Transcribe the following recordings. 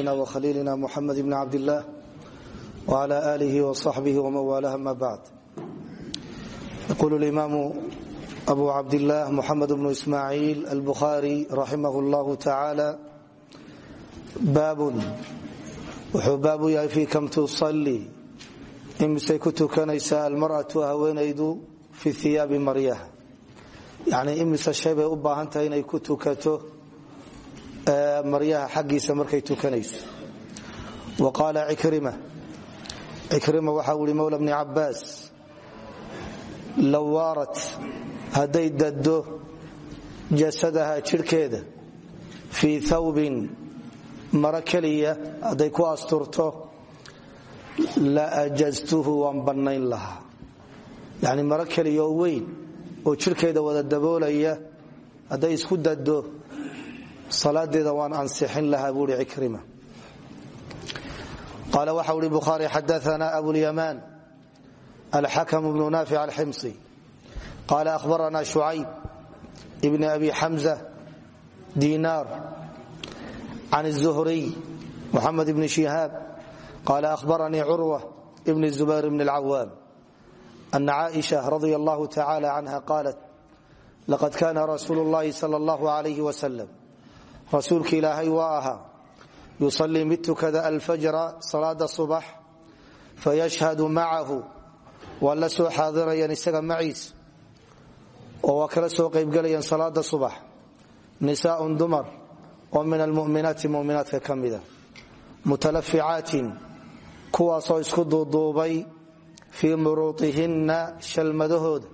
ونبينا وخليلنا محمد بن عبد الله وعلى آله وصحبه ومن والاه ما بعد يقول الإمام أبو عبد الله محمد بن إسماعيل البخاري رحمه الله تعالى باب wuxuu baab u yahay fii kam tusalli imisay ku tukanaysaa almar'atu haweenaydu fi hiyaabi maryaha yacnii imise shay bay u baahan tahay inay ku tukato maryaha xaggiisa markay tukanayso. Wa qaala cikrima cikrima waxa uu ihi mowla bni cabbaas low waarat hadday daddo jasadaha jidhkeeda fii thawbin maro keliya hadday ku asturto la ajaztuhu waan bannayn lahaa. Yacni maro oo salaadeeda waan ansixin lahaa buuhi cikrima qaala waxa uhi bukhaari xadaana abulyamaan alxakm bnu naafic alximsi qaala ahbarana shucayb ibni abi xamza diinaar can الزhriy mxamed bn shihaab qala ahbaranii curwa bn zubayr bn اlcawaam ana caaئiشha radi اllahu tacala canha qaalat laqad kana rasuul اllahi salى اllahu عalayh waslm rasuulki ilaahay waa ahaa yusalii mid tukada alfajra salaada subax fayashhadu macahu waa la soo xaadirayaan isaga maciis oo waa kala soo qaybgelayaan salaada subax. Nisaaء dumar oo min almuminaati muminaadka ka mida. Mutalaficaatin kuwaasoo isku duuduubay fii muruuihinna shalmadahooda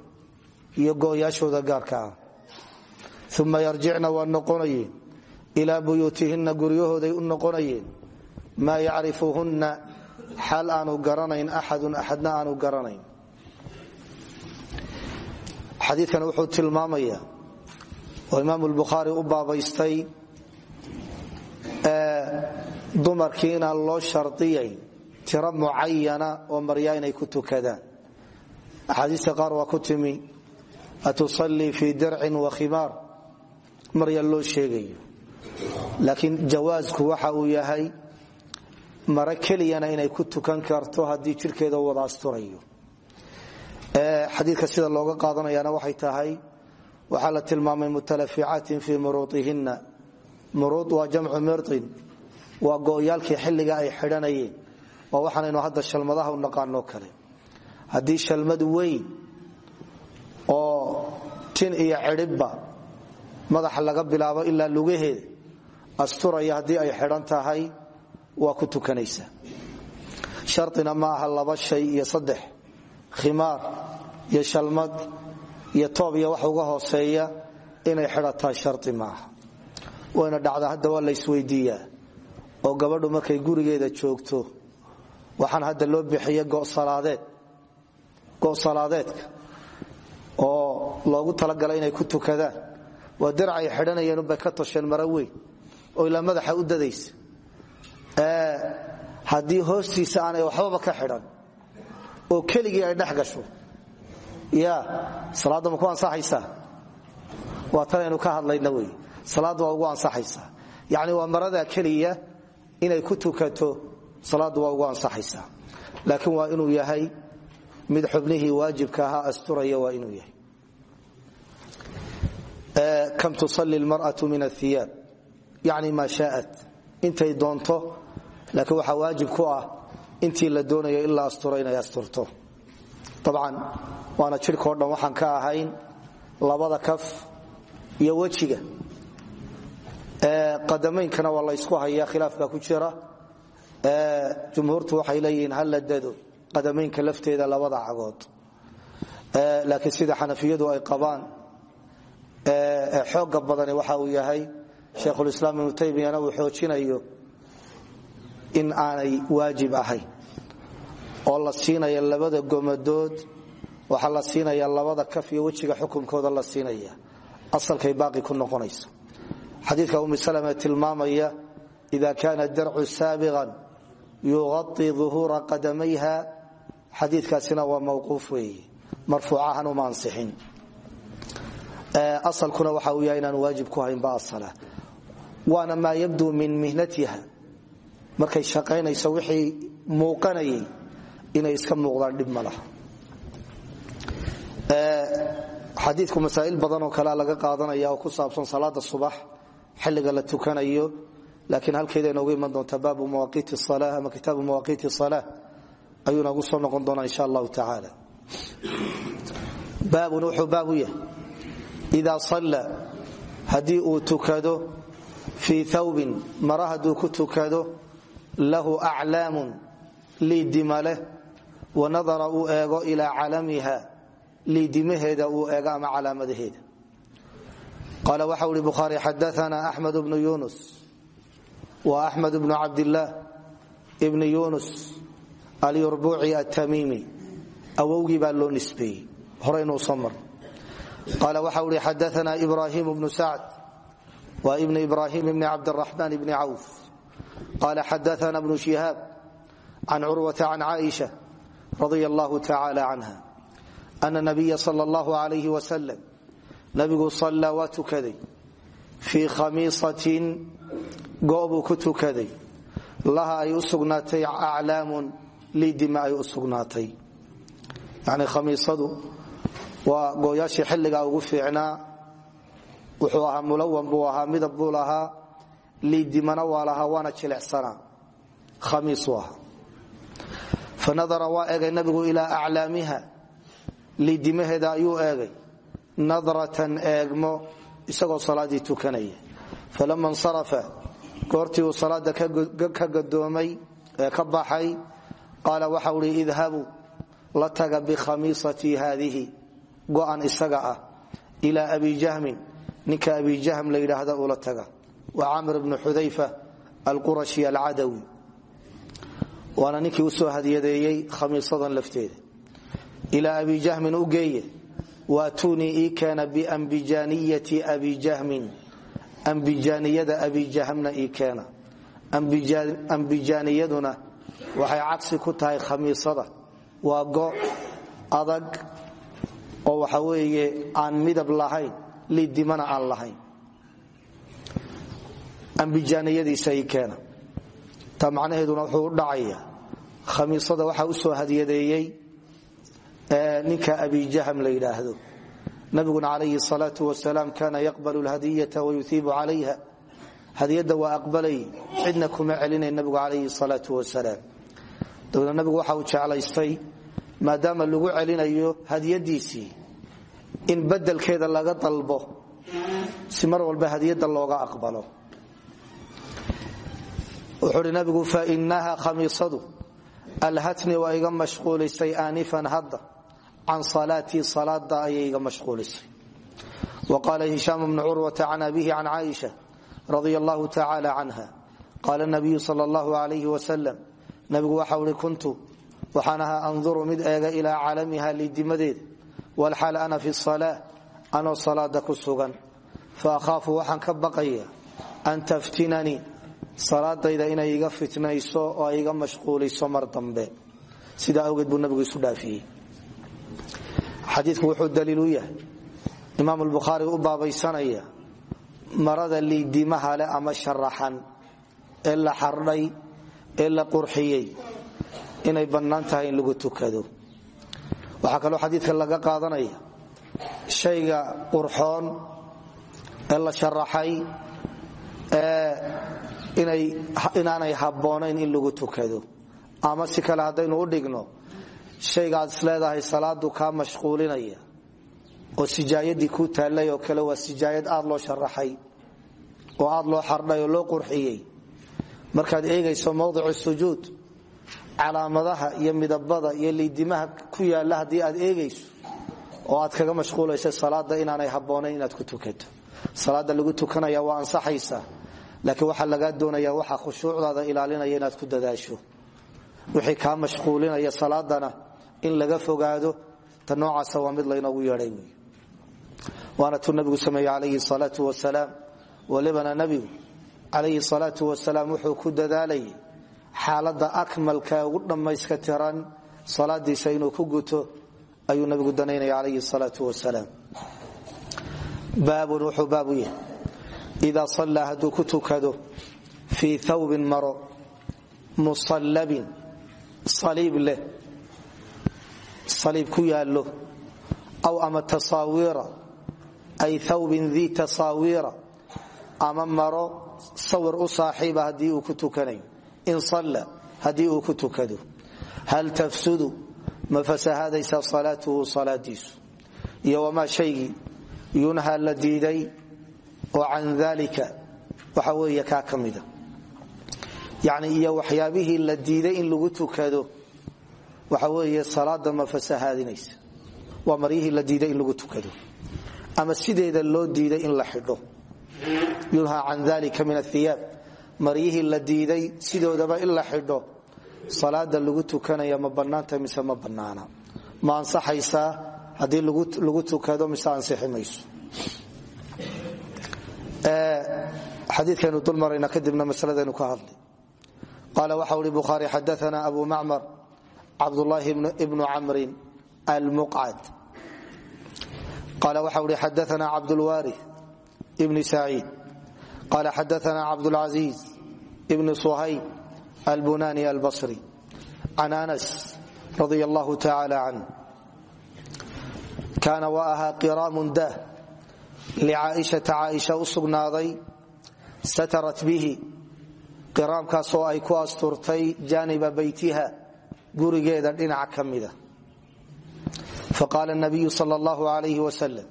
iyo go'yaashooda gaarka ah. Uma yarjicna waa noqonayeen ilaa buyuutihinna guryahooday u noqonayeen. Maa yacrifuhunna xaal aanu garanayn axadun axadna aanu garanayn. Xadiikan wuxuu tilmaamaya oo imaam lbukhaari u baabaystay dumarkii inaan loo shardiyayn tiro mucayana oo maryaa inay ku tukadaan. Axaadiista qaar waa ku timi atusallii fii wa khimaar. Marya loo sheegayo laakiin jawaasku waxa uu yahay maro keliyana inay ku tukan karto haddii jidhkeeda wada asturayo. Xadiidka sida looga qaadanayana waxay tahay waxaa la tilmaamay mutalaficaatin fii muruuihinna muruud waa jamcu mirin waa go'yaalkii xilliga ay xidhanayeen waa waxaanaynu hadda shalmadaha u naqaanoo kale. Haddii shalmad weyn oo tin iyo cidhibba madaxa laga bilaabo ilaa lugaheeda asturaya haddii ay xidhan tahay waa ku tukanaysa. Sharina ma aha laba shay iyo saddex. Khimaar iyo shalmad iyo toob iyo wax uga hooseeya inay xidhataa shari maaha wayna dhacdaa hadda waa la isweydiiyaa. Oo gabadhu markay gurigeeda joogto waxaan hadda loo bixiya go'salaadeedka oo loogu talagalay inay ku tukadaan. Waa diracay xidhanayeen unbay ka tosheen mara weyn oo ilaa madaxa u dadaysa haddii hoostiisa aanay waxbaba ka xidhan oo keligii ay dhex gasho ya salaadda ma ku ansaxaysaa? Waa tanaynu ka hadlayna wey. Salaaddu waa ugu ansaxaysaa. Yacni waa marada keliya inay ku tukato salaaddu waa ugu ansaxaysaa. Laakiin waa inuu yahay mid xubnihii waajibka ahaa asturaya waa inuu yahay. Kam tusalli lmar'atu min ahiyaab yacni maa shaaat. Intay doonto laakiin waxaa waajib ku ah intii la doonayo in la asturo inay asturto. Dabcan waana jidhkao dhan waxaan ka ahayn labada kaf iyo wejiga. Qadamaynkana waa laysku hayaa khilaafka ku jira. Jumhuurtu waxay leeyihiin ha la dado qadamaynka lafteeda labada cagood. Laakiin sida xanafiyadu ay qabaan xooga badani waxa uu yahay shaykhulislaam ibnu taymiyana uu xoojinayo in aanay waajib ahayn oo la siinaya labada gomadood waxaa la siinaya labada kaf iyo wejiga xukunkooda la siinaya asalkay baaqi ku noqonayso. Xadiidka umi salme tilmaamaya ida kaana darcu saabiqan yuqai uhuura qadamayha xadiikaasina waa mawquuf weeye. Marfuucahan uma ansixin asalkuna waxa uu yahay inaan waajib ku haynba asala waana maa yabduu min mihnatiha. Markay shaqaynayso wixii muuqanayay inay iska muuqdaan dhib ma laha. Xadiidku masaa'il badan oo kalea laga qaadanaya oo ku saabsan salaada subax xilliga la tukanayo laakiin halkeeda inoogu iman doonta baabu mawaaqiiti sala ama kitaabu mawaaqiiti sala ayuu noogu soo noqon doonaa insha allahu tacaala. Baabun wuxuu baab u yahay. Idaa salla haddii uu tukado fii thawbin mara hadduu ku tukado lahu aclaamun liidima leh wa nadara uu eego ilaa calamiha liidimaheeda uu eego ama calaamadaheeda. Qaala waxau hi bukhaari xadaana axmed bnu yunus wa axmed bnu cabdillaah bni yunus alyurbuuci atamiimi awowgii baa loo nisbeeyey horeynuu soo mar qaala waxau hi xadaana ibrahim bnu sacd wa ibn ibrahim bni cabdiraxmaan bni cawf qaala xadaana bnu shihaab can curwata can caaisha radia allahu tacala canha ana nabiya sal allahu alayh wasalam nabigu sallaa waa tukaday fii khamiisatin goobuu ku tukaday laha ay u sugnaatay aclaamun liidima ay u sugnaatay yani khamiisadu waa gooyaashii xilligaa ugu fiicnaa wuxuu ahaa mulawan buu ahaa midab buu lahaa liidimana waa lahaa waana jilicsanaa. Khamiisuu ahaa. Nabigu ilaa aclaamiha. Liidimaheeda ayuu eegay. Nadratan eegmo isagoo salaadii tukanaya. Falama nsarafa goortii uu salaada ka gadoomay ka baxay qaala waxau hi idhabuu la taga bikhamiisatii haadihi. Go'an isaga ah ilaa abi jahmin ninka abi jahm la yidhaahda ula taga wa camr bnu xudayfa alqurashi alcadawi. Waana ninkii u soo hadiyadeeyey khamiisadan lafteeda. Ilaa abi jahmin u geeye waatunii ii keena biambijaaniyati abi jahmin. Ambijaaniyada abi jahmna ii keena. Ambijaaniyaduna waxay cagsi ku tahay khamiisada. Waa go adag oo waxa weeye aan midab lahayn lidimana aan lahayn. Ambijaaniyadiisa ii keena. Taa macnaheeduna wuxuu u dhacaya. Khamiisada waxaa u soo hadiyadeeyey ninka abi jahm la yidhaahdo. Nabiguna calayhi salaau wasalaam kaana yaqbalu lhadiyata wayuiibu calayha. Hadiyadda waa aqbalay cidna kuma celinayn nabigu calayhi salaau wasalaam. Dabeedna nabigu waxa uu jeclaystay maadaama lagu celinayo hadiyadiisii in bedelkeeda laga dalbo si mar walba hadiyadda looga aqbalo. Wuxuu hi nabigu fainaha khamiisadu alhatni waa iga mashquulisay aanifan hadda can salaatii salaada ayay iga mashquulisay. Wa qaala hishaam bnu curwata can abihi can caaisha radia allahu tacala canha qaala nabiyu sal allahu alayh nabigu waxau hi kuntu waxaan ahaa anduru mid eega ilaa calamiha lidimadeeda walxaal ana fi salaa anoo salaada ku sugan fa akhaafu waxaan ka baqaya an taftinanii salaadayda inay iga fitnayso oo ay iga mashquuliso mar dambe sidaa awgeed buu nabigu isu dhaafiyey xadiidku wuxuu daliil u yahay imaam albukhaari u baabaysanaya marada liidimaha leh ama sharaxan ee la xardhay ee la inay bannaan in lagu tukado waxaa kaloo xadiidka laga qaadanaya. Shayga qurxoon ee la sharaxay inaanay habboonayn in lagu tukado. Ama si kale haddaynu u dhigno shaygaad isleedahay salaadu kaa mashquulinaya. Oo sijaayadii kuu taallay oo kale waa sijaayad aad loo sharaxay. Oo aad loo xardhay oo loo qurxiyey. Markaad eegayso mowdicu sujuud calaamadaha iyo midabada iyo liidimaha ku yaalla haddii aad eegayso oo aad kaga mashquulaysa salaada inaanay habboonayn inaad ku tukato. Salaada lagu tukanaya waa ansaxaysa laakiin waxaa lagaa doonaya waxaa khushuucdaada ilaalinaya inaad ku dadaasho. Wixii kaa mashquulinaya salaadana in laga fogaado ta noocaasa waa mid laynoogu yeedhay waana tuu nabigu sameeye calayhi salaau wasalaam walibana nabigu calayhi salaau wasalaam wuxuu ku dadaalayay xaalada akmalka ugu dhammayska tiran salaadiisa inuu ku guto ayuu nabigu danaynaya calayhi salaau wasalaam baabun wuxuu baab u yahay. Idaa sallaa hadduu ku tukado thawbin maro musallabin saliib leh saliib ku yaallo aw ama tasaawiira ay thawbin dii tasaawiira ama maro sawir u saaxiiba haddii uu ku in salla haddii uu ku tukado. Hal tafsudu ma fasahaadaysaa salaatuhu salaadiisu? Iyo wamaa shaygii yunhaa la diiday? Oo can dalika waxa ka mida. Yacni iyo waxyaabihii la in lagu tukado waxa weeye salaada ma fasahaadinaysa. Waa maryihii la in lagu tukado. Ama sideeda loo diiday in la xidho. Yunhaa can dalika min athiyaab maryihii la diiday sidoodaba in la xidho salaada lagu tukanaya ma bannaanta mise ma bannaana? Ma ansaxaysaa? Haddii lagu tukado mise ansixi mayso? Xadiikaynu dul marayna kadibna masaladaynu ka hadlay. Qaala waxa uri bukhaari xadaana abu macmar cabdulaahi bnu camrin almuqcad. Qaala waxa uri xadaana cabdulwaari bni saciid qaala xadaana cabdulcaziiz bni suhayb albunani albasri can anas radia allahu tacaala canh kaana wa ahaa qiraamun dah licaaishata caaisha u sugnaaday satarat bihi qiraamkaasoo ay ku asturtay jaaniba beytiha gurigeeda dhinaca ka mida faqaala nabiyu sal allahu alayh wasalam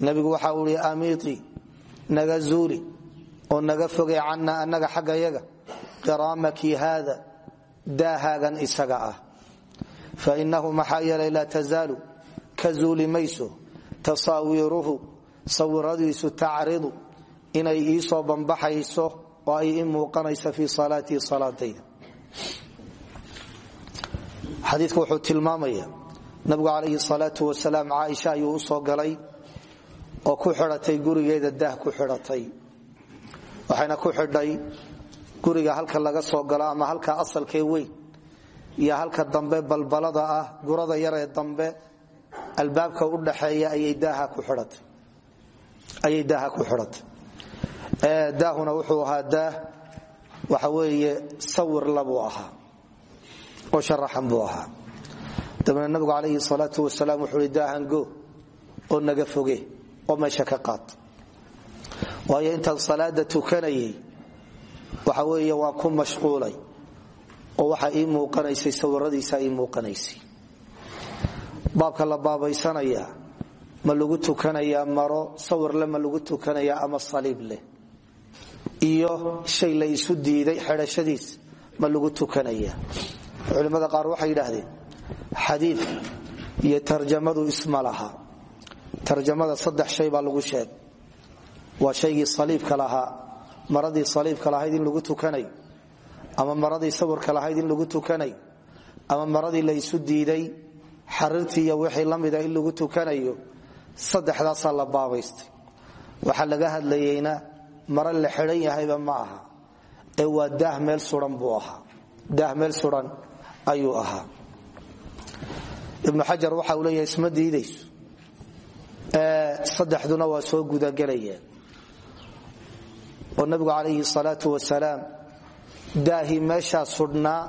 nabigu waxa uu ihi amiitii naga zuuli oo naga fogay canna annaga xaggayaga qiraamaki haada daahaagan isaga ah. Fainahu maxaa yeelay laa tazaalu ka zuuli mayso tasaawiiruhu sawiradiisu tacridu inay iisoo bambaxayso oo ay i muuqanayso fii salaatii salaadayda. Wuxuu tilmaamaya nabigu calayhi salaatu wasalaam caaisha ayuu u soo galay oo ku xidhatay gurigeeda daah ku xidhatay waxayna ku xidhay guriga halka laga soo galo ama halka asalkee weyn iyo halka dambe balbalada ah gurada yaree dambe albaabka u dhaxeeya ayay daaha ku xidhatay daahuna wuxuu ahaa waxa weeye sawir labuu ahaa oo sharaxan buu ahaa. Dabna nabigu calayhi salaatu wasalaam wuxuu daahango oo naga foge oo meesha ka qaad waayo intaan salaada tukanayay waxa weeye waa ku mashquulay oo waxa ii muuqanaysay sawiradiisa ii muuqanaysay. Baabka la baabaysanaya ma lagu tukanayaa maro sawirle ma lagu tukanayaa ama saliib leh. Iyo shay la isu diiday xidhashadiis ma lagu tukanaya. Culimmada qaar waxay yidhaahdeen xadiidka iyo tarjamadu isma laha. Tarjamada saddex shay baa lagu sheeg waa shaygii saliibka lahaa. Maradii saliibka lahayd in lagu tukanayo ama maradii sawirka lahayd in lagu tukanayo ama maradii la isu diiday. Xariirtii wixii la mida in lagu tukanayo. Saddexdaasaa la baabaystay. Waxaa laga hadlayeyna maro la xidhan yahayba ma aha. Ee waa daah meel suran buu ahaa. Daah meel suran ayuu ahaa. Ibnu xajar waxa uu leeyahay isma diidayso. Saddexduna waa soo gudagelayeen oo nabigu calayhi salaatu wasalaam daahii meeshaa sudhnaa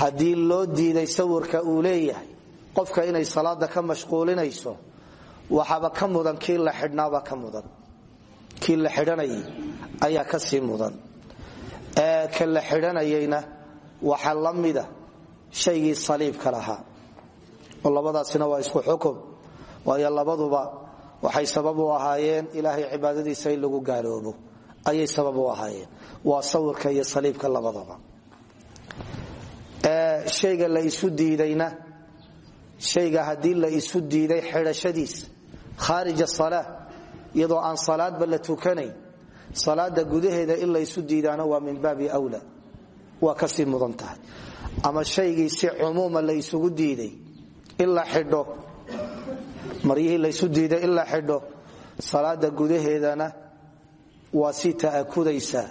haddii loo diiday sawirka uu leeyahay qofka inay salaada ka mashquulinayso waxaaba ka mudan kii la xidhnaabaa ka mudan. Kii la xidhanayay ayaa ka sii mudan. Ee ka la xidhanayayna waxaa la mida shaygii saliibka lahaa. Oo labadaasina waa isku xukum waayo labaduba waxay sabab u ahaayeen ilaahay cibaadadiisa in lagu gaaloobo. Ayay sabab u ahaayeen. Waa sawirka iyo saliibka labadaba. Shayga la isu diidayna shayga haddii la isu diiday xidhashadiisa khaarij asala iyadoo aan salaadba la tukanayn salaada gudaheeda in la isu diidaana waa min baabi wla waa ka sii mudan tahay. Ama shaygii si cumuuma la isugu diiday in xidho maryihii laysu diiday in la xidho salaada gudaheedana waa sii ta'akudaysaa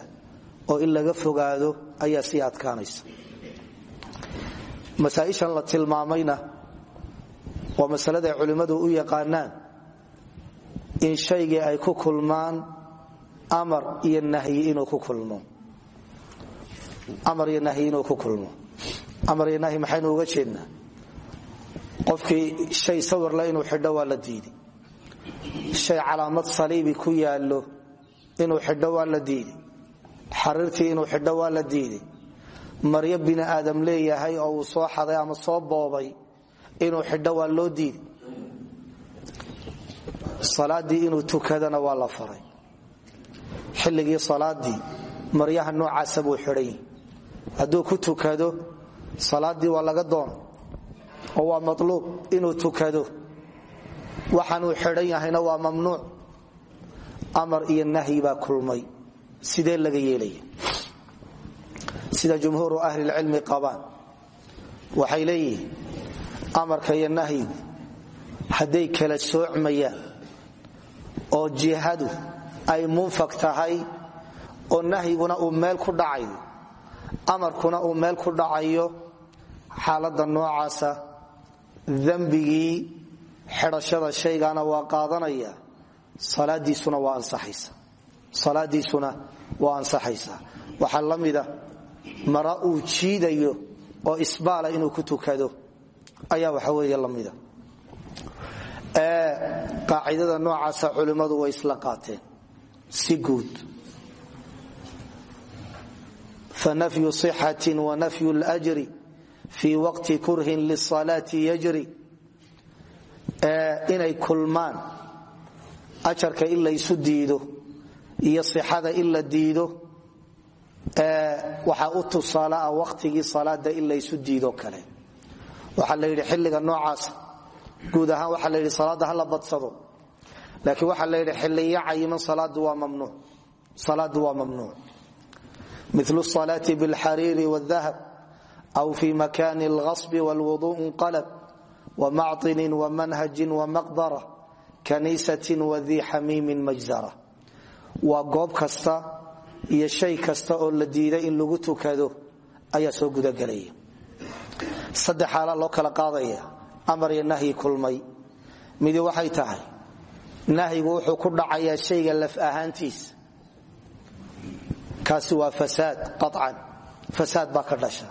oo in laga fogaado ayaa sii adkaanaysa. Masaaishan la tilmaamayna waa masalada ay culimmadu u yaqaanaan in shaygii ay ku kulmaan amar iyo nahyi inuu ku kulmo. Amar iyo nahyi maxaynu uga jeednaa qofkii shay sawirle inuu xidho waa la diiday shay calaamad saliibi ku yaallo inuu xidho waa la diiday xariirtii inuu xidho waa la diiday maryo bini aadam leeyahay oo soo xaday ama soo boobay inuu xidho waa loo diiday salaadii inuu tukadana waa la faray. Xilligii salaadii maryaha noocaasa buu xidhay. Hadduu ku tukado salaadii waa laga doona oo waa maluub inuu tukado. Waxaanuu xidhan yahayna waa mamnuuc. Amar iyo nahyi baa kulmay. Sidee laga yeelaya sida jumhuuru ahlilcilmi qabaan. Waxay leeyihiin amarka iyo nahyigu hadday kala soocmayaan oo jihadu ay munfag tahay oo nahyiguna uu meel ku dhacayo amarkuna uu meel ku dhacayo xaalada noocaasa dembigii xidhashada shaygana waa qaadanaya salaadiisuna waa ansaxaysaa waxaa la mida mara uu jiidayo oo isbaala inuu ku tukado ayaa waxa weeye la mida qaacidada noocaasa culimmadu way isla qaateen. Si guud. Fanafyu صixati wanafyu اljri fii waqti kurhin lisalaati yajri inay kulmaan ajarka in laysu diido iyo sixada in diido waxaa u tusaale ah salaada in laysu diido kale. Waxaa la yidhi xilliga noocaasa guud ahaan waxaa la yidhi salaadda ha badsado laakiin waxaa la yidhi xilliyo cayiman salaadu waa mamnuuc mil salaati bilxariiri wاdahab aw fi makani اlgasb wاlwuduء qalb wmacطini wmanhaji wmaqdara kaniisati wadii xamiimin majzara waa goob kasta iyo shay kasta oo la diiday in lagu tukado ayaa soo gudagelaya saddex xaala loo kala qaadaya amar iyo nahyi kulmay midi waxay tahay nahyigu wuxuu ku dhacayaa shayga laf ahaantiisa kaasi waa fasaad qacan fasaad baa ka dhasha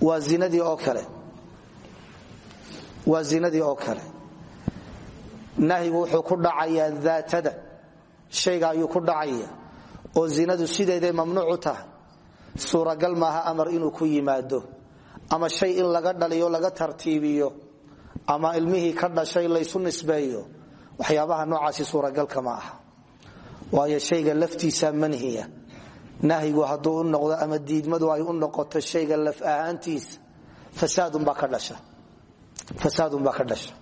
waa zinadii oo kale. Nahyigu wuxuu ku dhacayaa daatada. Shayga ayuu ku dhacaya oo zinadu sideeday mamnuucu tahay. Suuragal maaha amar inuu ku yimaado. Ama shay in laga dhaliyo laga tartiibiyo. Ama ilmihii ka dhashay laysu nisbeeyo. Waxyaabaha noocaasi suuragalka ma aha. Waayo shayga laftiisa manhiya nahyigu hadduu u noqdo ama diidmadu ay u noqoto shayga laf ahaantiisa fasaadunbaa ka dhasha.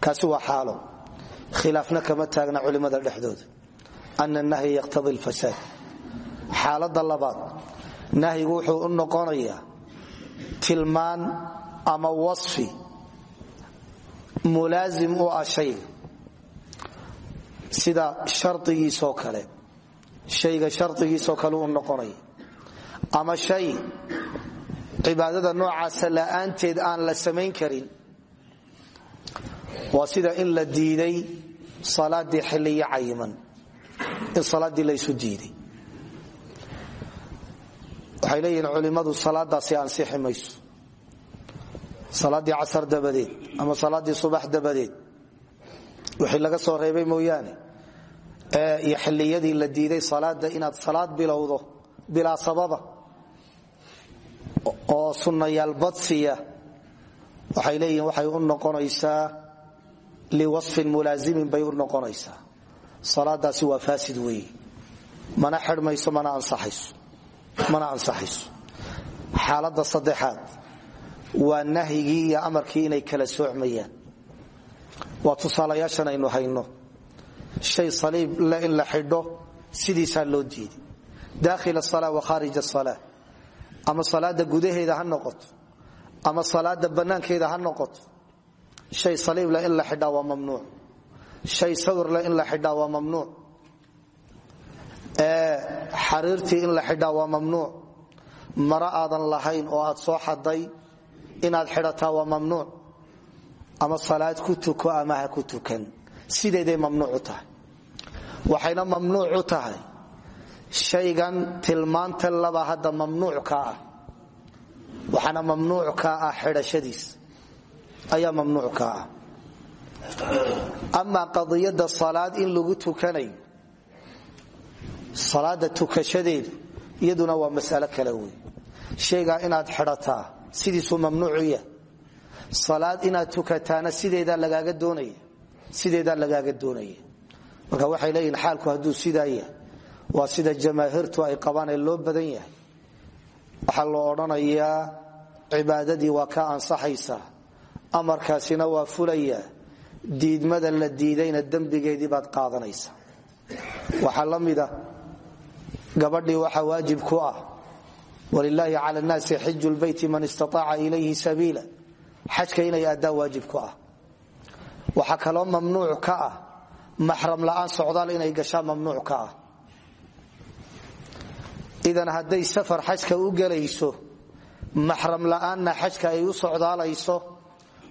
Kaasi waa xaalo. Khilaafna kama taagna culimada dhexdooda. Ana nahya yaqtadi lfasaad xaalada labaad nahyigu wuxuu u noqonayaa tilmaan ama wasfi mulaasim u ah shayga. Sida shardigiisoo kale shayga shardigiisoo kale u noqonaya ama shay cibaadada noocaasa la'aanteed aan la samayn karin. Waa sida in la diiday salaadii xiliyo cayiman. In salaadii laysu diiday. Waxay leeyihiin culimmadu salaadaasi ansixi mayso. Salaaddii casar dabadeed ama salaaddii subax dabadeed. Wixii laga soo reebay mooyaane iyo xilliyadii la diiday salaada inaad salaad bilowdo bilaa sababa. Oo sunnayaal badsiya waxay leeyihiin waxay u noqonaysaa liwasfin mulaazimin bay u noqonaysaa. Salaadaasi waa faasid weeye mana xidhmayso mana ansaxayso. Xaaladda saddexaad waa nahyigii amarkii inay kala soocmayaan. Waa tusaalayaashan aynu hayno shay saliib le in la xidho sidiisaa loo diiday daakhil asala wa khaarij asala ama salaada gudaheeda ha noqoto. Ama salaada bannaankeeda ha noqoto. Shay saliib leh in la xidhaa waa mamnuuc. Shay sawir leh in la xidhaa waa mamnuuc. Xariirtii in la xidhaa waa mamnuuc. Mara aadan lahayn oo aad soo xaday inaad xidhataa waa mamnuuc. Ama salaad ku tuko ama ha ku tukan sideeday mamnuuc u tahay. Waxayna mamnuuc u tahay. Shaygan tilmaanta laba hadda mamnuuc ka ah. Waxaana mamnuuc ka ah xidhashadiis. Ayaa mamnuuc ka ah. Amaa qadiyada salaad in lagu tukanayo. Salaada tukashadeedu iyaduna waa masalo kale wey shaygaa inaad xidhataa sidiisuu mamnuucu yahay. Salaad inaad tukataana sideedaa lagaaga doonaya sideedaa lagaaga doonaya marka waxay leeyihiin xaalku hadduu sidaa waa sida jamaahiirtu ay qabaan ee loo badan yahay. Waxaa loo odhanayaa cibaadadii waa ka ansaxaysaa amarkaasina waa fulayaa diidmada la diidayna dembigeedii baad qaadanaysaa. Waxaa la mida gabadhii waxaa waajib ku ah walilaahi cala nnaasi xiju lbeyti man istaaaca ilayhi sabiila. Xajka inay aaddaa waajib ku ah waxaa kaloo mamnuuc ka ah. Maxram la'aan socdaal inay gashaa mamnuuc ka ah. Idan hadday safar xajka u gelayso maxram la'aanna xajka ay u socdaalayso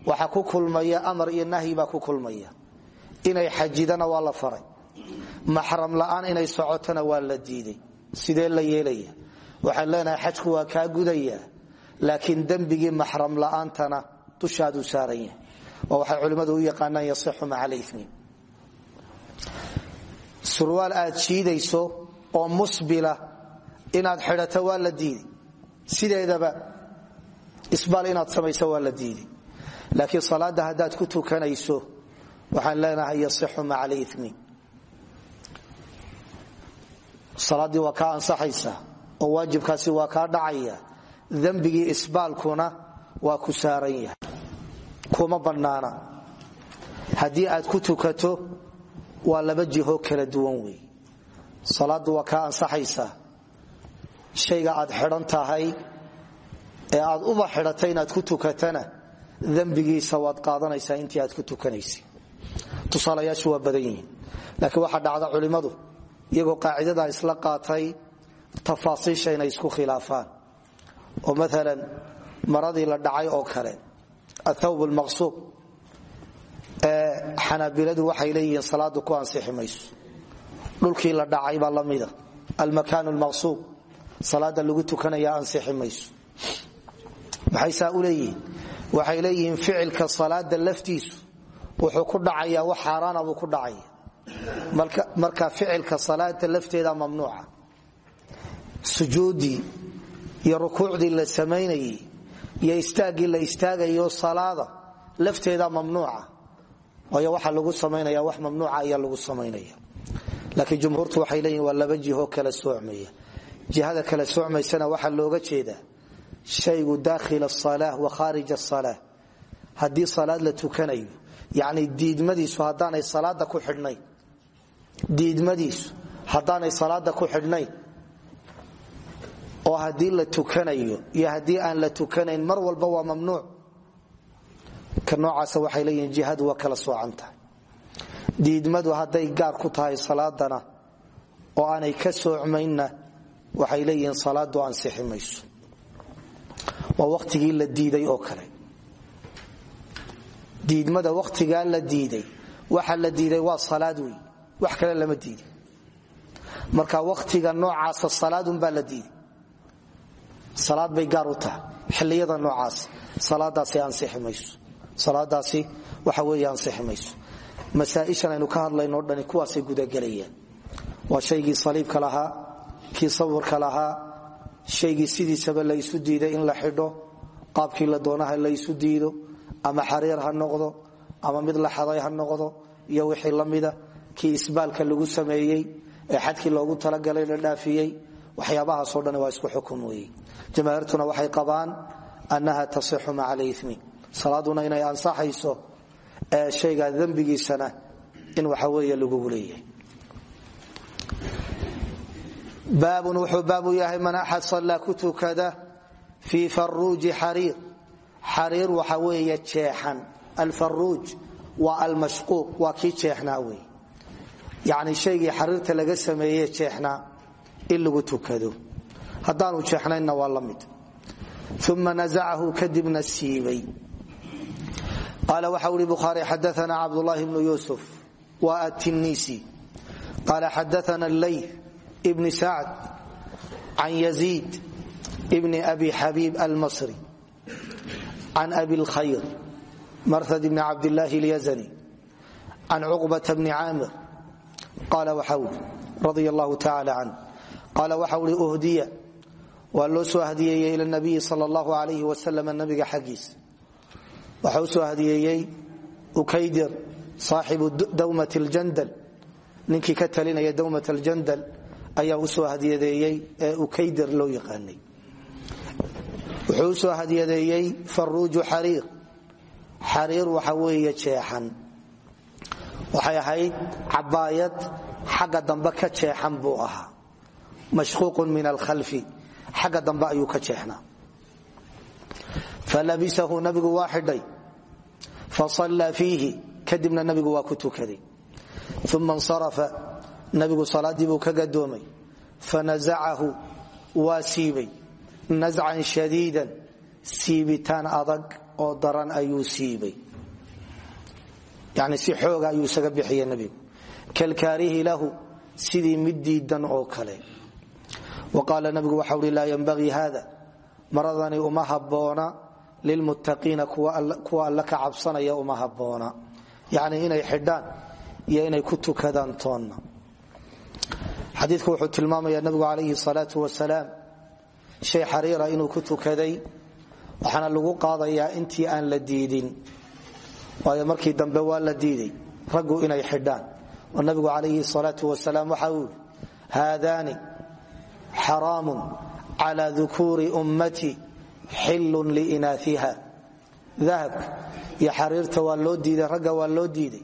waxa ku kulmaya amar iyo nahyi baa ku kulmaya. Inay xajidana waa la faray. Maxram la'aan inay socotona waa la diiday. Sidee la yeelaya waxaan leenahay xajku waa kaa gudaya laakiin dembigii maxram la'aantana dushaaduu saaran waa waxay culimmadu u yaqaanaan yasixu maca alimi surwaal aad jiidayso oo musbila inaad xidhato waa la sideedaba isbaal inaad samayso waa laakiin salaada haddaad ku tukanayso waxaan leenahay yasixu maca alimi salaaddii waa kaa oo waajibkaasi waa kaa dhacaya. Dembigii isbaalkuna waa ku saaran yahay kuma bannaana. Haddii aad ku tukato waa laba jiho kala duwan wey salaaddu waa kaa ansaxaysaa shayga aad xidhan tahay ee aad uba xidhatay inaad ku tukatana dembigiisa waad qaadanaysaa intii aad ku tukanaysay tusaalayaashu waa badan laakiin waxaa dhacda culimmadu iyagoo qaacidadaa isla qaatay tafaasiisha inay isku khilaafaan. Oo maalan maradii la dhacay oo kale athawb lmaqsuub ee xanaabiladu waxay leeyihiin salaadu ku ansixi mayso. Dhulkii la dhacay baa la mida. Almakaan lmaqsuub salaada lagu tukanaya ansixi mayso. Maxay saa u leeyihiin. Waxay leeyihiin ficilka salaada laftiisu wuxuu ku dhacayaa wax xaaraana buu ku dhacaya. Marka ficilka salaada lafteeda mamnuuca. Sujuuddii iyo rukuucdii la samaynayey iyo istaaggii la istaagayo salaada lafteeda mamnuuca. Waayo waxaa lagu samaynaya wax mamnuuca ayaa lagu samaynaya laakiin jumhuurtu waxay leeyihiin waa laba kala soocmaya. Jihada kala soocmaysana waxaa looga jeedaa shaygu daakhil asala wa khaarij asala haddii salaad la tukanayo yacni diidmadiisu haddaanay salaada ku xidhnayn. Diidmadiisu haddaanay salaada ku xidhnayn oo haddii la tukanayo iyo haddii aan la tukanayn mar walba waa mamnuuc. Ka noocaasa waxay leeyihiin jihadu waa kala soocan diidmadu hadday gaar ku tahay salaadana oo aanay ka soocmaynna waxay leeyihiin salaadu ansixi mayso. Waa wakhtigii la diiday oo kale. Diidmada wakhtigaa la diiday waxa la diiday waa salaad wax kale lama diidin. Marka wakhtiga noocaasa salaadunbaa la diiday salaad bay gaar u tahay. Xilliyada noocaas salaadaasi ansixi mayso. Salaadaasi waxa weeye ansixi mayso. Masaaishan ka hadlaynoo dhani kuwaasay gudagelayaan. Waa shaygii saliibka lahaa kii sawirka lahaa shaygii sidiisaba laysu diiday in la xidho qaabkii la doonaha laysu diido ama xariir ha noqdo ama mid la xaday ha noqdo iyo wixii la mida kii isbaalka lagu sameeyey ee xadkii loogu talagalay la dhaafiyey waxyaabahaasoo dhan waa isku xukun jamaahiirtuna waxay qabaan annaha tasixu maca alimi salaaduna inay ansaxayso ee shaygaa dembigiisana in waxa weeye lagugu leeyahay baabun wuxuu baabu yahay man axad sallaa ku tukada fii faruuji xariir. Xariir waxa weeye jeexan. Alfaruuj waa almashquuq waa kii jeexnaa wey yacni shaygii xariirta laga sameeye jeexnaa in lagu tukado haddaanu jeexnaynna waa la mid. Uma nazacahu kadibna siibay. Qaala waxa uri bukhaari xadaana cabdulahi bnu yusuf wa atinisi qaala xadaana leyth bni sacd can yaziid bni abi xabiib almasri can abi lkhayr marhad bni cabdillaahi اlyazani can cuqbata bni caamir. Qaala waxa ui radia allahu tacala can qaala waxa uhi uhdiya waa loo soo hadiyeeyey ila nabiyi sal allahu alayh wasalam nabiga xaggiisa waxa u soo hadiyeeyey ukaydir saaxibu dawmat ljandal ninkii ka talinaya dawmat aljandal ayaa u soo hadiyadeeyey ee ukaydir loo yaqaanay. Wuxuu u soo hadiyadeeyey faruuju xariir. Xariir waxa weeye jeexan. Waxay ahayd cabaayad xagga dambe ka jeexan buu ahaa. Mashquuqun min alkhalfi xagga dambe ayuu ka jeexnaa. Falabisahu nabigu waa xidhay. Fasallaa fiihi kadibna nabigu waa ku tukaday. Uma insarafa nabigu salaaddii buu ka gadoomay. Fanazacahu waa siibay. Nascan shadiidan siibitaan adag oo daran ayuu siibay. Yani si xooga ayuu isaga bixiya nabigu. Kalkaarihi lahu sidii mid diidan oo kale wa qaala nabigu waxa uhi laa ynbagii hada maradani uma habboona lilmuttaqiina kuwa alla ka cabsanaya uma habboona yani inay xidhaan iyo inay ku tukadaan toonna xadiidku wuxuu tilmaamaya nabigu calayhi salaau wasalaam shay xariira inuu ku tukaday waxaana lagu qaadayaa intii aan la diidin waayo markii dambe waa la diiday raggu inay xidhaan oo xaraamun cala dukuuri ummati xillun liinaaiha dahabka iyo xariirta waa loo diiday ragga waa loo diiday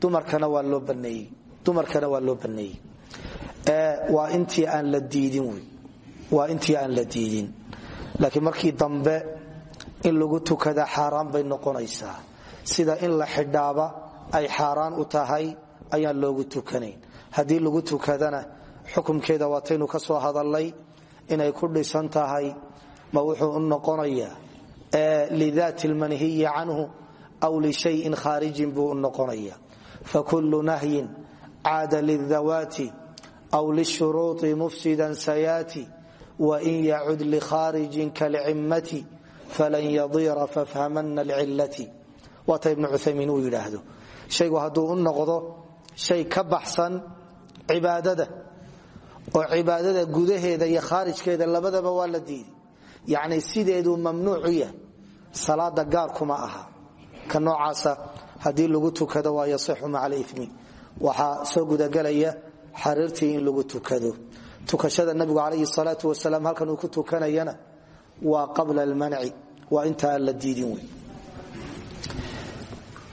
dumarkana waa loo baneeyey waa intii aan la diidin laakiin markii dambe in lagu tukada xaaraan bay noqonaysaa sida in la xidhaaba ay xaaraan u tahay ayaan loogu tukanayn haddii lagu tukadana xukumkeeda waataynu ka soo hadalnay inay ku dhisan tahay ma wuxuu u noqonayaa lidaati lmanhiyi canhu aw lishayin khaarijin buu u noqonaya. Fakulu nahyin caada lidawaati aw lishuruuطi mufsidan sayaati wain yacud likhaarijin kalcimmati falan yadiira fafhamana alcillati. Waata ibnu cuaymiin uu yidhaahdo. Shaygu hadduu u noqdo shay ka baxsan cibaadada oo cibaadada gudaheeda iyo khaarijkeeda labadaba waa la diiday yacni sideeduu mamnuucu yahay. Salaada gaarkuma aha. Ka noocaasa haddii lagu tukado waa yasixu maca alimi waxaa soo gudagelaya xariirtii in lagu tukado. Tukashada nabigu calayhi salaau wasalaam halkan uu ku tukanayana waa qabla almanci. Waa inta la diidin wey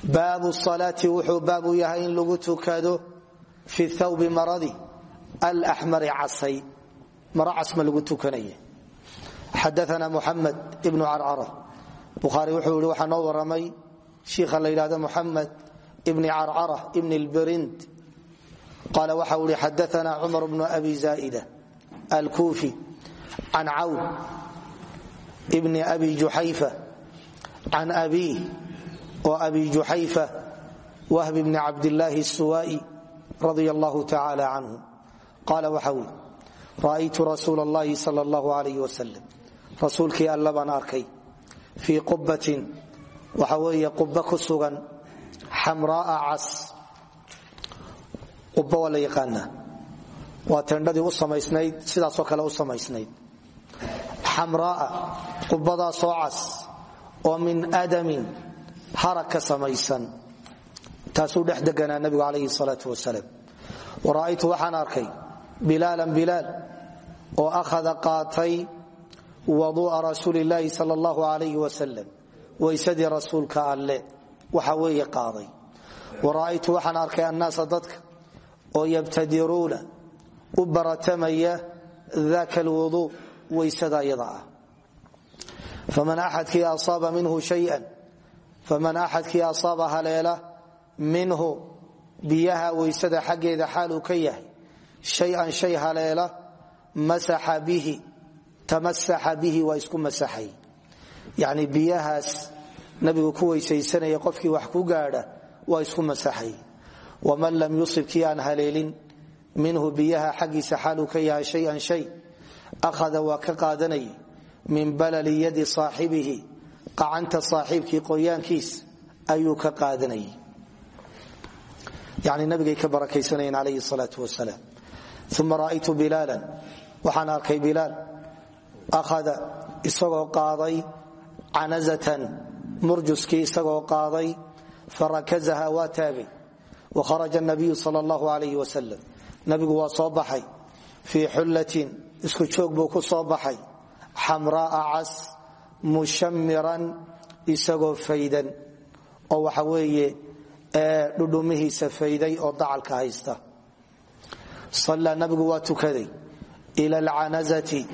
baabu salaati wuxuu baabu yahay in lagu tukado fi thawbi maradi almari casay maro casma lagu tukanaya xadaana muxamed ibnu carcara bukhaari wuxuu yihi waxaa noo waramay shiikha la yidhahdo muxamed ibni carcara ibn lberind qaala waxa uu ihi xadaana cumar bnu abi zaa'ida alkuufi can cawn ibni abi juxayfa can abiih oo abi juxayfa wahb bni cabdillaahi suwaa'i radia allahu tacaala canhu qaala waxa uu ra'aytu rasuula allahi sal allahu alayh wasalam rasuulkii alla baan arkay fii qubbatin waxa weeye qubba ku sugan xamraaa cas qubba waa la yaqaanaa waa tendhadii u samaysnayd sidaasoo kale u samaysnayd xamraaa qubbadaasoo cas oo min adamin harag ka samaysan bilaalan bilaal oo akhada qaatay waduu'a rasuuli illaahi sal allahu alayh wasalam weysadii rasuulka alle waxa weeye qaaday. Wara'aytu waxaan arkay annaasa dadka oo yabtadiruuna u baratamaya daka alwuduu weysada yada ah. Faman axadkii asaaba minhu shayan faman axadkii asaaba haleela minhu biyaha weysada xaggeeda xaal uu shay-an shay haleela masaxa bihi tamasaxa bihi waa isku masaxay yacni biyahaas nabigu ku weysaysanaya qofkii wax ku gaadha waa isku masaxay waman lam yusib kii aan haleelin minhu biyaha xaggiisa xaaluu ka yahay shayan shay akhada waa ka qaadanayay min balali yadi saaxibihi qacanta saaxiibkii qoyaankiis ayuu ka yani wasalaam uma ra'aytu bilaalan waxaan arkay bilaal akhada isagoo qaaday canazatan murjuskii isagoo qaaday farakazaha waa taagay wa kharaja nabiyu sal allahu alayh wasalam nabigu waa soo baxay fii xullatin isku joog buu ku soo baxay xamraaa cas mushamiran isagoo faydan oo waxa weeye fayday oo dacalka haysta sallaa nabigu waa tukaday. Ila alcanazati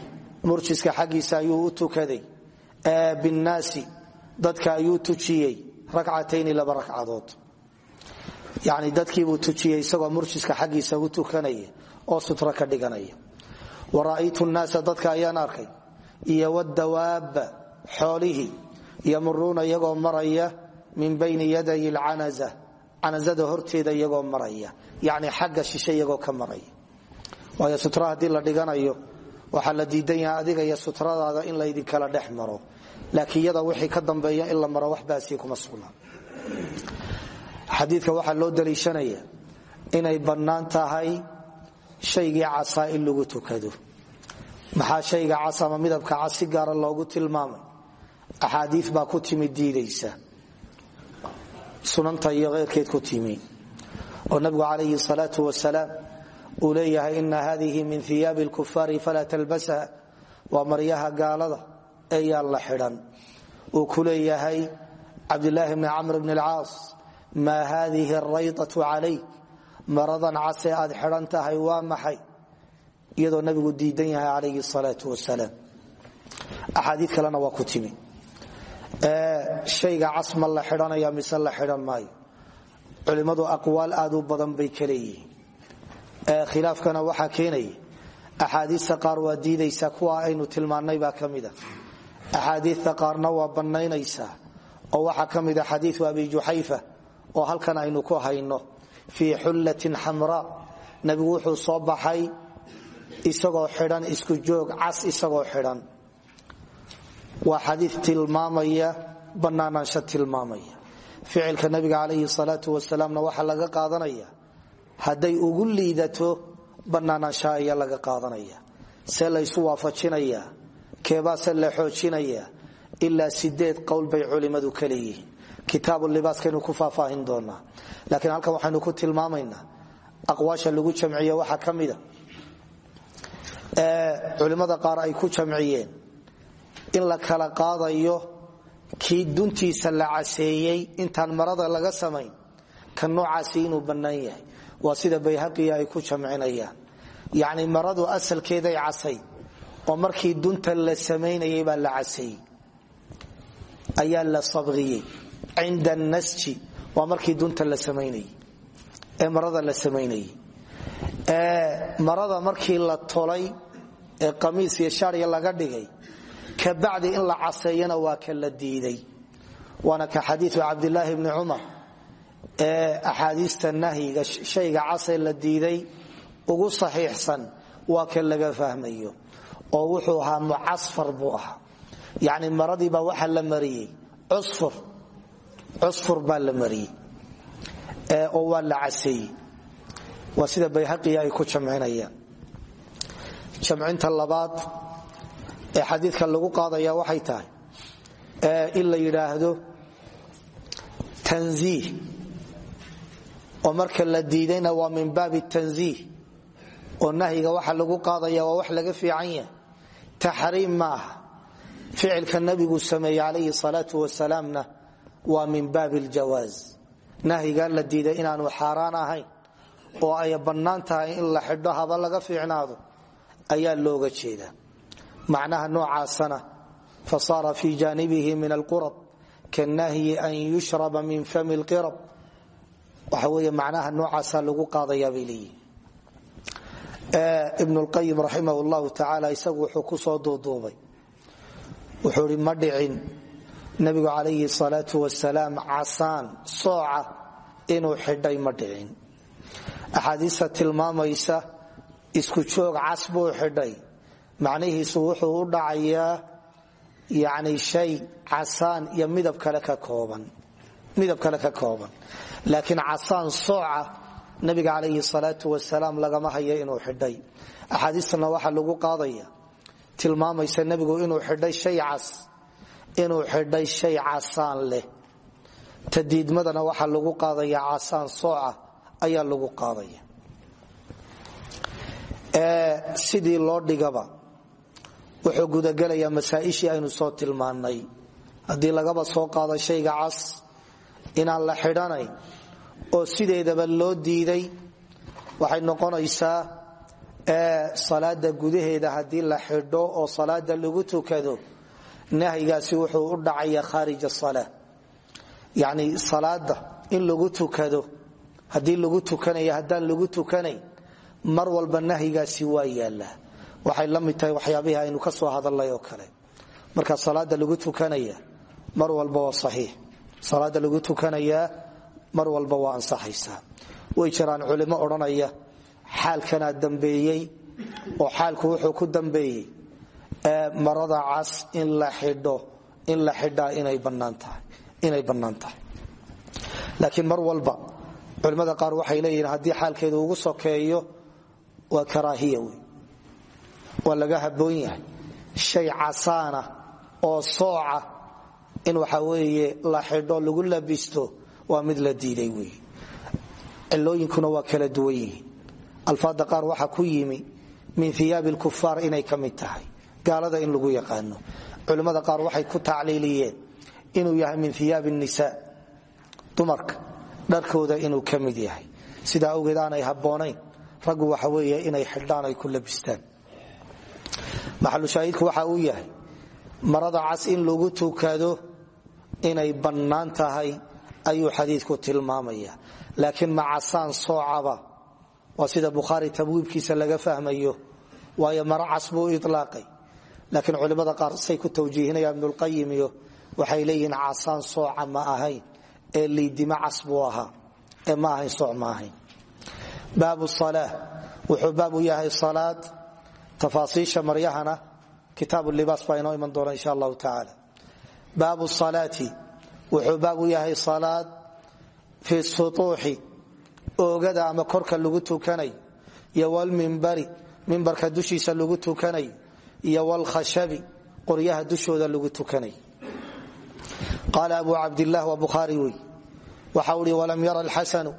murjiska xaggiisa ayuu u tukaday. Binnaasi dadka ayuu tujiyey rakcatayni laba ragcadood yani dadkiibuu tujiyey isagoo murjiska xaggiisa u tukanaya oo sutro ka dhiganaya. Wa ra'aytu nnaasa dadka ayaan arkay. Iyo wadawaabba xoolihii yamuruuna iyagoo maraya min bayni yaday alcanaza canazada horteeda iyagoo maraya. Yani xagga shishe iyagoo ka maraya. Waayo sutra haddii la dhiganayo waxaa la diidan yahay adiga iyo sutradaada in laydinkala dhex maro. Laakiin iyada wixii ka dambeeya in la maro waxbaasi kuma sugnaa xadiidka waxaa loo daliishanaya inay bannaan tahay shaygii casaa in lagu tukado. Maxaa shayga cas ama midabka cas si gaara loogu tilmaamay? Axaadii baa ku timi diidaysa sunanta iyo keyrkeed ku timi oo nabigu calayhi salaau wasalaam uu leeyahay ina hadihi min iyaabi lkufaari falaa talbasha waa maryaha gaalada ee la xidhan. Uu ku leeyahay cabdilaahi bni camr bn alcaas maa hadihi araydatu calayk? Maradan casee aad xidhan tahay waa maxay? Iyadoo nabigu diidan yahay calayhi salaau wasalaam axaadii kalena waa ku timi shayga cas ma la xidhanaya mise la xidhan maayo culimmadu aqwaal aad u badan bay ka leeyihiin. Khilaafkana waxaa keenaya axaadiista qaar waa diidaysa kuwa aynu tilmaannay baa ka mida qaarna waa bannaynaysaa oo waxaa ka mida xadiiu abi juxayfa oo halkan aynu ku hayno. Fii xullatin xamraa nabigu wuxuu soo baxay isagoo xidhan isku joog cas isagoo xidhan waa xadii tilmaamaya banaanaansho tilmaamaya. Ficilka nabiga calayhi salaau wasalaamna waxaa laga qaadanaya hadday ugu liidato banaanaansha ayaa laga qaadanaya. See laysu waafajinaya keebaase la xoojinaya ilaa sideed qowl bay culimmadu ka leeyihiin. Kitaabu libaaskaynu ku faahfaahin doonaa. Laakiin halkan waxaynu ku tilmaamaynaa aqwaasha lagu jamciye waxaa ka mida culimmada qaar ay ku jamciyeen in la kala qaadayo kii duntiisa la caseeyey intaan marada laga samayn ka noocaasi inuu yahay. Waa sida bayhaqiya ay ku jamcinayaan. Yacni maradu asalkeeday casayd oo markii dunta la samaynayay baa la caseeyey. Ayaa la sabqiyey. Cinda annasji waa markii dunta la samaynayey ee marada la samaynayey marada markii la tolay ee qamiis iyo shaarya laga dhigay kabacdi in la caseeyana waa ka la diiday waana ka xadiiu cabdilaahi bni cumar ee axaadiista nahyiga shayga casee la diiday ugu saxiixsan waa ka laga fahmayo oo wuxuu ahaa mucasfar buu ahaa. Yacni maradiibaa waxaa la mariyey cusfur baa la mariyey oo waa la caseeyey waa sida bayhaqiya ay ku jamcinayaan. Jamcinta labaad ee xadiidka lagu qaadaya waxay tahay in la yidhaahdo tanziih. Oo marka la diidayna waa min baabi tanziih. Oo nahyiga waxa lagu qaadaya waa wax laga fiican yahay. Taxriim ma aha. Ficilka nabigu sameeye calayhi salaau wasalaamna waa min baabi ljawaaz nahyiga la diiday inaanu xaaraan ahayn oo ay bannaan in la xidho haba laga fiicnaado ayaa looga jeedaa macnaha noocaasana fasaara fi jaanibihi min alqurab kanahyi an yushraba min fami lqirab waxa wey macnaha noocaasa lagu qaadaya bay leeyihiin ibn lqayim raximah llahu tacaala isagu wuxuu ku soo duuduubay. Wuxuu i ma dhicin. Nabigu calayhi salaau wasalaam casaan sooca inuu xidhay ma dhicin. Axaadiista tilmaamaysa macnihiisu wuxuu u dhacayaa yani shay casaan iyo midab kale ka kooban laakiin casaan sooca nabiga calayhi salaatu wasalaam lagama hayo inuu xidhay. Axaadiistana waxaa lagu qaadaya tilmaamaysa nebigu inuu xidhay shay cas inuu xidhay shay casaan leh. Tadiidmadana waxaa lagu qaadaya casaan sooca ayaa lagu qaadaya. Sidii loo dhigaba wuxuu gudagelayaa masaaishii aynu soo tilmaannay. Haddii lagaba soo qaado shayga cas inaan la xidhanayn oo sideedaba loo diiday waxay noqonaysaa salaada gudaheeda haddii la xidho oo salaada lagu tukado nahyigaasi wuxuu u dhacaya khaarij asala yacni salaada in lagu tukado haddii lagu tukanayo haddaan lagu tukanayn mar walba nahyigaasi waa yaallaa waxay la mid tahay waxyaabihii aynu ka soo hadalnay kale. Marka salaada lagu tukanaya mar walba waa saxiix. Salaada lagu tukanayaa mar walba waa ansaxaysaa way jiraan culimo odhanaya xaalkanaa dambeeyey oo xaalku wuxuu ku dambeeyey marada cas in la xidho in la xidhaa inay bannaan tahay laakiin mar walba culimmada qaar waxay leeyihiin haddii xaalkeedu ugu sokeeyo waa karaahiya waa laga haboon yahay. Shay casaana oo sooca in waxa weeye la xidho lagu labisto waa mid la diiday wey cilooyinkuna waa kala duwan yihiin. Qaar waxaa ku yimi min iyaabi lkufaar inay ka tahay. Gaalada in lagu yaqaano. Culimmada qaar waxay ku tacliiliyeen inuu yahay min iyaabi nisa dumarka dharkooda inuu ka mid yahay. Sidaa awgeed aanay habboonayn raggu waxa weeye inay xidhaan ay ku labistaan maxalushaahidku waxa uu yahay marada cas in lagu tukado inay bannaan tahay ayuu xadiidku tilmaamaya. Laakiin macasaan soocaba waa sida bukhaari tabwiibkiisa laga fahmayo waayo maro cas buu ilaaqay laakiin culimmada qaar say ku tawjiihinayaan ibnulqayim iyo waxay leeyihiin casaan sooca ma ee liidimo cas buu ahaa ee ma ahayn sooc ma ahayn. Baabu wuxuu baab yahay salaad tafaasiisha maryahana kitaabu libaas baa inoo iman doona insha allahu tacaala baabu salaati wuxuu baab u yahay salaad fi sutuuxi oogada ama korka lagu tukanayo iyo wlmimbari mimbarka dushiisa lagu tukanayo iyo wlkhashabi qoryaha dushooda lagu tukanayo qaala abu cabdilah waa bukhaari wey. Waxau ihi walam yara alxasanu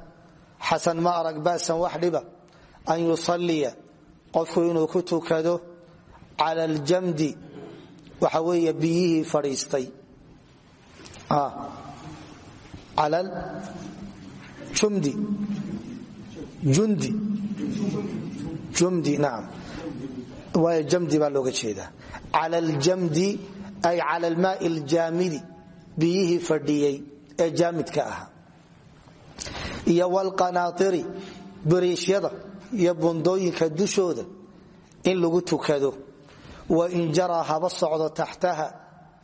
xasan ma arag ba'san wax dhiba an yusaliya qofku inuu ku tukado cala aljamdi waxa weeye biyihii fadhiistay. Cala jumdi. Jundi jumdi naam. Waayo jamdi baa looga jeedaa cala aljamdi ay cala almaai aljaamidi biyihii fadhiyey ee jaamidka ahaa. Iyo wlqanaatiri bariishyada iyo bundooyinka dushooda in lagu tukado. Wa in jaraa haba socdo taxtaha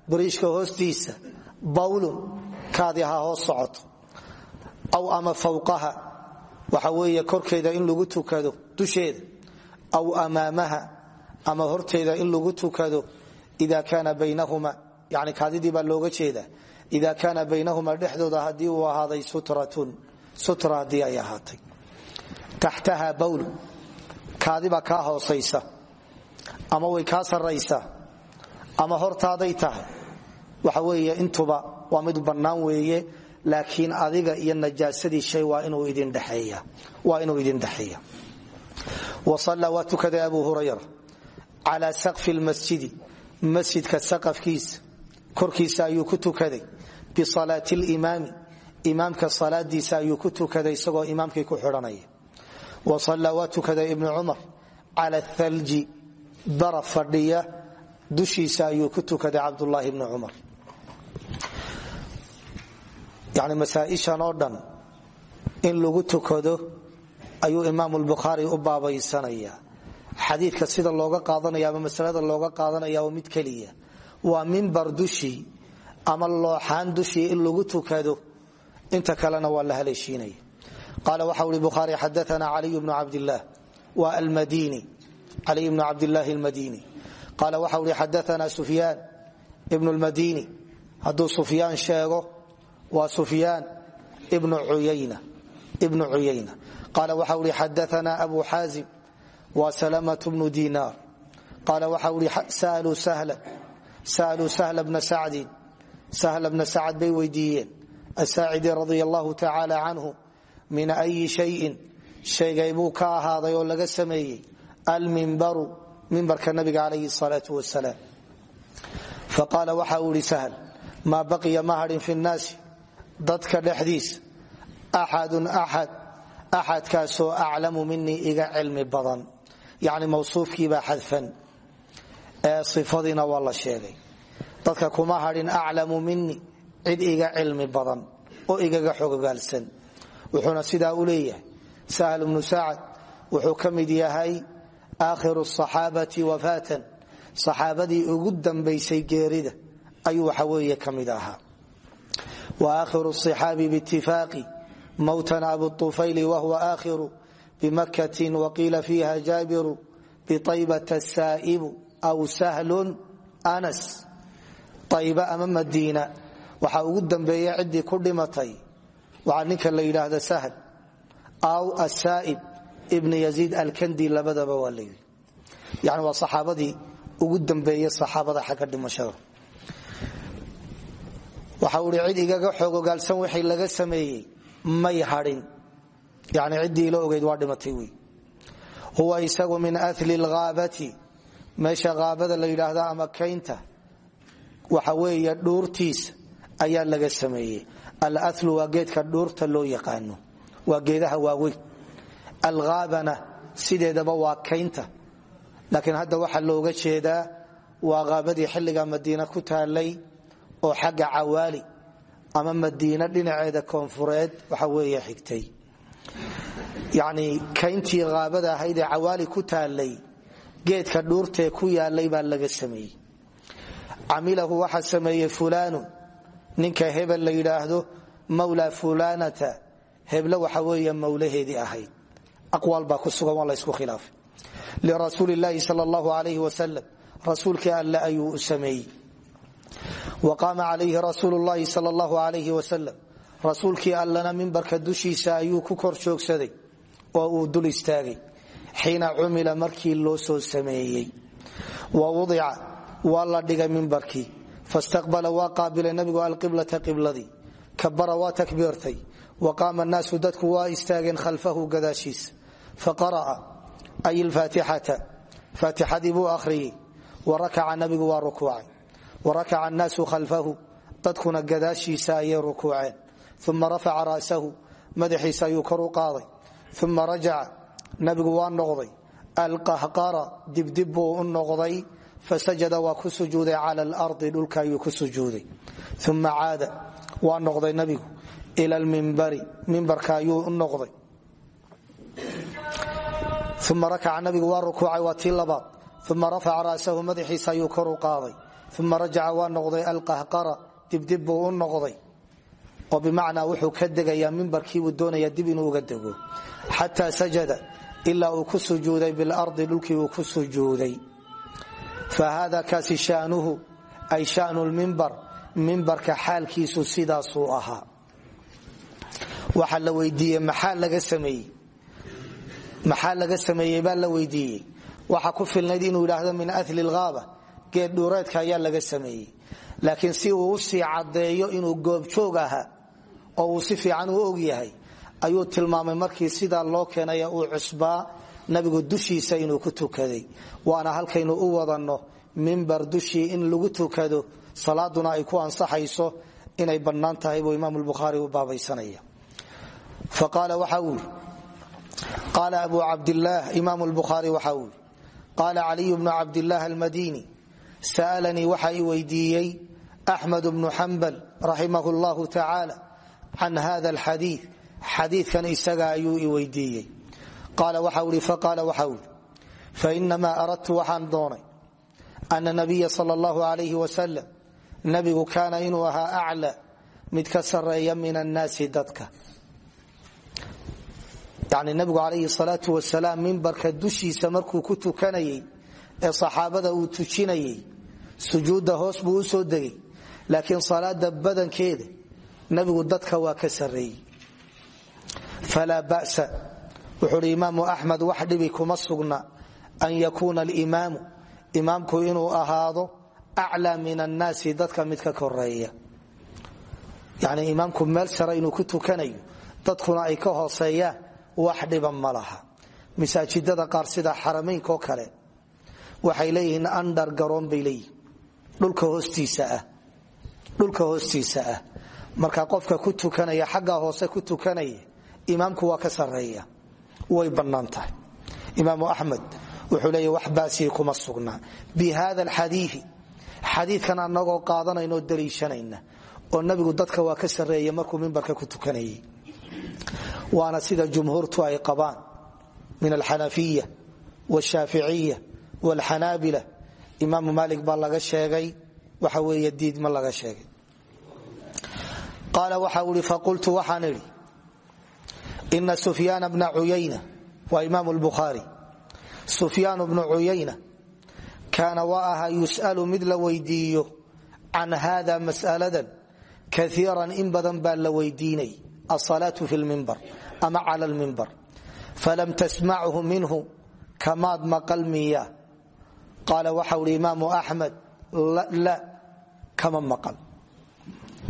bariishka hoostiisa bawlun kaadi ha hoos socoto aw ama fawqaha waxa weeye korkeeda in lagu tukado dusheeda. Aw amaamaha ama horteeda in lagu tukado ida kaana baynahuma yani kaadidii baa looga jeeda ida kaana baynahuma dhexdooda haddii uu ahaaday sutratun sutra haddii ay ahaatay taxtaha bawl. Kaadibaa kaa hoosaysa ama way kaa saraysaa ama hortaaday tahay. Waxa weeye intuba waa mid bannaan weeye laakiin adiga iyo najaasadii shay waa inuu idin dhexeeya wasalla waa tukaday abu hurayra calaa sakfi lmasjidi masjidka saqafkiisa korkiisa ayuu ku tukaday. Bisalaati limaami imaamka salaadiisa ayuu ku tukaday isagoo imaamkii ku xidhanaya wasalla waa tukaday ibnu cumar cala thalji baraf fadhiya dushiisa ayuu ku tukaday cabdulaahi bni cumar. Yani masaaishan oo dhan in lagu tukado ayuu imaam lbukhaari u baabaysanaya xadiidka sida looga qaadanaya ama masalada looga qaadanaya waa mid keliya. Waa mimbar dushii ama looxaan dushii in lagu tukado inta kalena la haleeshiinaya qaala waxa uri bukhaari xadaana caliy bnu cabdillaah wa almadini caliy bnu cabdillaahi almadini qaala waxa uri xadaana sufyaan ibnu lmadini hadduu sufyaan sheego waa sufyaan ibnu uyayna qaala waxa uri xadaana abu xaazim wa salamaة bnu dinaar qaala waxa uri sa'aluu sahla bna sacdin sahla bna sacd bay weydiiyeen asaacidi radia allahu tacaala canhu min ayi shayin. Shaygay buu ka ahaaday oo laga sameeyey almimbaru mimbarka nabiga calayhi salaau wasalaam faqaala waxa uu ihi sahl maa baqiya ma hadhin fi nnaasi? Dadka dhexdiisa axadun axad axadkaasoo aclamu minii iga cilmi badan. Yacni mawsuufkiibaa xadfan. Ee sifadiina waa sheegay. Dadka kuma hadhin aclamu mini cid iga cilmi badan oo igaga xogogaalsan wuxuuna sidaa u leeyahay. Sahl bnu sacad wuxuu ka yahay aakhiru asaxaabati wafaatan. Saxaabadii ugu dambaysay geerida ayuu waxa weeye ka mid ahaa. Wa aakhiru صixaabi bitifaaqi mowtan abutufayli wahuwa aakhiru bimakatin waqiila fiiha jaabiru biaybata saa'ibu aw sahlun anas. Ayba ama madiina waxaa ugu dambeeya ciddii ku dhimatay waxaa ninka la yidhaahda sahl aw asaa'ib ibn yaziid alkandi labadaba waa layidhi yani waa saxaabadii ugu dambeeye saxaabada xagga dhimashada. Waxa ui cid igaga xoogogaalsan wixii laga sameeyey may hadhin yani ciddii ila ogeyd waa dhimatay wy huwa isagu min ali lhaabati meesha haabada la yidhaahda ama kaynta waxa weeye dhuurtiisa ayaa laga sameeyey allu waa geedka dhuurta loo yaqaano. Waa geedaha waaweyn. Alhaabana sideedaba waa kaynta. Laakiin hadda waxaa looga jeedaa waa haabadii xilliga madiina ku taalay oo xagga cawaali ama madiina dhinaceeda koonfureed waxa weeye xigtay. Yacnii kayntii haabada ahayd ee ku taalay geedka dhuurtee ku yaalay baa laga sameeyey. Camilahu waxaa sameeyey fulaanu ninka hebel la yidhaahdo mawla fulanata. Heble waxa weeye mawlaheedii ahayd. Aqwaal baa ku sugan waa laysku khilaafay. Lirasuuli llaahi sal allahu alayh wasalam rasuulkii alle ayuu u wa qaama calayhi rasuulu llahi sal allahu alayh wasalam rasuulkii allena mimbarka dushiisa ayuu ku kor joogsaday oo uu dul istaagay xiina cumila markii loo soo sameeyey. Wa wudica waa la dhigay mimbarkii fastaqbala waa qaabilay nabigu alqiblata qibladii kabara waa takbiirtay wa qaama naasu dadku waa istaageen khalfahu gadaashiisa faqara'a ay ilfaatixata faatixadii buu akhriyey wa rakaca nabigu waa rukuucay wa rakaca annaasu khalfahu dadkuna gadaashiisa ayay rukuuceen uma rafaca ra'sahu madaxiisa ayuu kor u qaaday uma rajaca nabigu waa noqday alqahqara dibdib buu u noqday fasajada waa ku sujuuday cala alardi dhulka ayuu ku sujuuday uma caada waa noqday nabigu ila lmimbari mimbarka ayuu u noqday uma rakaca nabigu waa rukuucay waa tii labaad uma rafaca ra'sahu madaxiisa ayuu kor u qaaday uma rajaca waa noqday alqahqara dibdib buu u noqday oo bimacnaa wuxuu ka degayaa mimbarkiibuu doonaya dib inuu uga dego xataa sajada ilaa uu ku sujuuday bilardi dhulkii uu ku sujuuday fa hada kaasi shaanuhu ay shanu lmimbar mimbarka xaalkiisu sidaasuu ahaa waxaa la weydiiyey maxaa laga sameeyey maxaa laga sameeyey baa la weydiiyey waxa ku filnayd inuu yidhaahdo min ali lhaaba geed dhuureedka ayaa laga sameeyey laakiin si uu u sii caddeeyo inuu goobjoog ahaa oo uu si fiican u og yahay ayuu tilmaamay markii sidaa loo keenaya uu cusbaa nabigu dushiisa inuu ku tukaday. Waana halkaynu u wadanno mimbar dushii in lagu tukado. Salaaduna ay ku ansaxayso inay bannaan tahay buu imaam lbukhaari u baabaysanaya faqaala waxa uu yii qaala abu cabdilaah imaam lbukhaari waxa uu yii qaala caliyu bnu cabdillaah almadini sa'alanii waxa i weydiiyey axmed bnu xambal raximah llahu tacaala can hada alxadii xadiikan isaga ayuu i fainamaa aradtu waxaan doonay ana nabiya sal allahu alayh wasalam nabigu kaana inuu ahaa acla mid ka sareeya min annaasi dadka yani nabigu calayhi salaatu wasalaam mimbarka dushiisa markuu ku tukanayey ee saxaabada uu tujinayey sujuudda hoos buu soo degay laakiin salaada badankeeda nabigu dadka waa ka sarreeyey falaa ba'sa wuxuu uhi imaamu axmed wax dhibi kuma sugna an yakuuna alimaamu. Imaamku inuu ahaado aclaa min annaasi dadka mid ka koreeya yani imaamku meel sare inuu ku tukanayo dadkuna ay ka hooseeyaan wax dhiba ma laha. Masaajidada qaar sida xaramaynkaoo kale waxay leeyihiin andhar garoon bay leeyihiin dhulka hoostiisa ah marka qofka tukanaya imaamku waa ka sareeya way bannaan tahay. Imaamu wuxuu leeya wax baasii kuma sugna. Bi hada alxadiii xadiidkan anagoo qaadanayna oo daliishanayna oo nabigu dadka waa ka sareeya markuu mimbarka ku tukanayay. Waana sida jumhuurtu ay qabaan min alxanafiya washaaficiya wlxanaabila imaamu maalik baa laga sheegay waxa weeye diidma laga sheegay. Qaala waxa ui faqultu waxaan idhi ina sufyaana bna cuyayna waa imaam lbukhaari sufyaan bnu cuyayna kaana waa ahaa yus'alu mid la weydiiyo can hada mas'aladan kaiiran in badan baa la weydiinay asalaatu fi lmimbar ama cala lmimbar falam tasmachu minhu kamaad maqal miya qaala waxa uhi imaamu axmed la kama maqal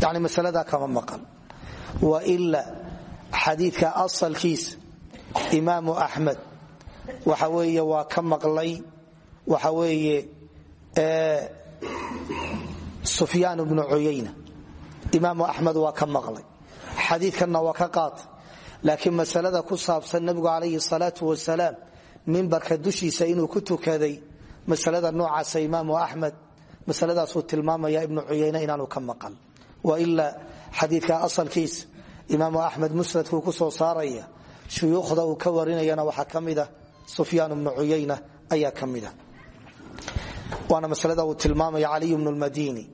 yani masaladaa kama maqal waila xadiidka asalkiisa imaamu axmed waxa weeye waa ka maqlay waxa weeye sufyaan bnu cuyayna imaamu axmed waa ka maqlay. Xadiidkanna waa ka qaatay. Laakiin masalada ku saabsan nabigu calayhi salaatu wasalaam mimbarka dushiisa inuu ku tukaday masalada noocaasa imaamu axmed masaladaasuu tilmaamaya ibnu cuyayne inaanu ka maqal. Waila xadiidka asalkiisa imaamu axmed musnadkuu ku soo saaraya shuyuukhda uu ka warinayana waxaa ka mida sufyaan bnu cuyayna ayaa ka mida waana masalada uu tilmaamaya caliy bnu lmadini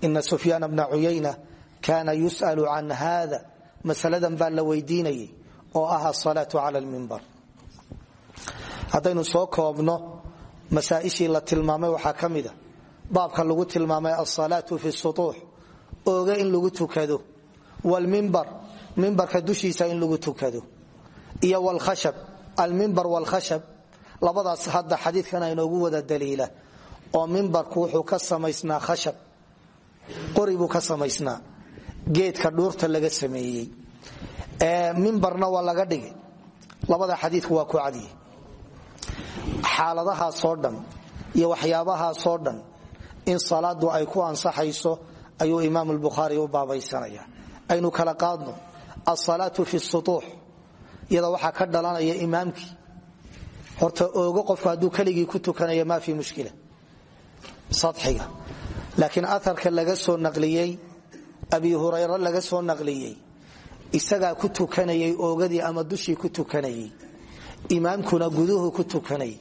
ina sufyaan bna cuyayna yus'alu can hada masaladan baa la weydiinayay oo ah asalaatu cala lmimbar haddaynu soo koobno masaaishii la tilmaamay waxaa ka mida baabka lagu tilmaamay asalaatu fi sutuux ooga in lagu tukado wlmimbar mimbarka dushiisa in lagu tukado. Iyo wlkhashab almimbar wlkhashab labadaas hadda xadiidkan aynoogu wada daliila. Oo mimbarku wuxuu ka samaysnaa khashab. Qori buu ka samaysnaa. Geedka dhuurta laga sameeyey. Mimbarna waa laga dhigay. Labada xadiidku waa ku cadiye xaaladahaasoo dhan iyo waxyaabahaasoo dhan in salaadu ay ku ansaxayso ayuu imaam lbukhaari u baabaysanaya. Aynu kala qaadno asalaatu fi sutuux iyada waxaa ka dhalanaya imaamkii. Horta oogo qofku hadduu keligii ku tukanaya maa fi mushkila. Sadxiga. Laakiin aarka laga soo naqliyey abi hurayra laga soo naqliyey isagaa ku tukanayay oogadii ama dushii ku tukanayay imaamkuna guduhu ku tukanayay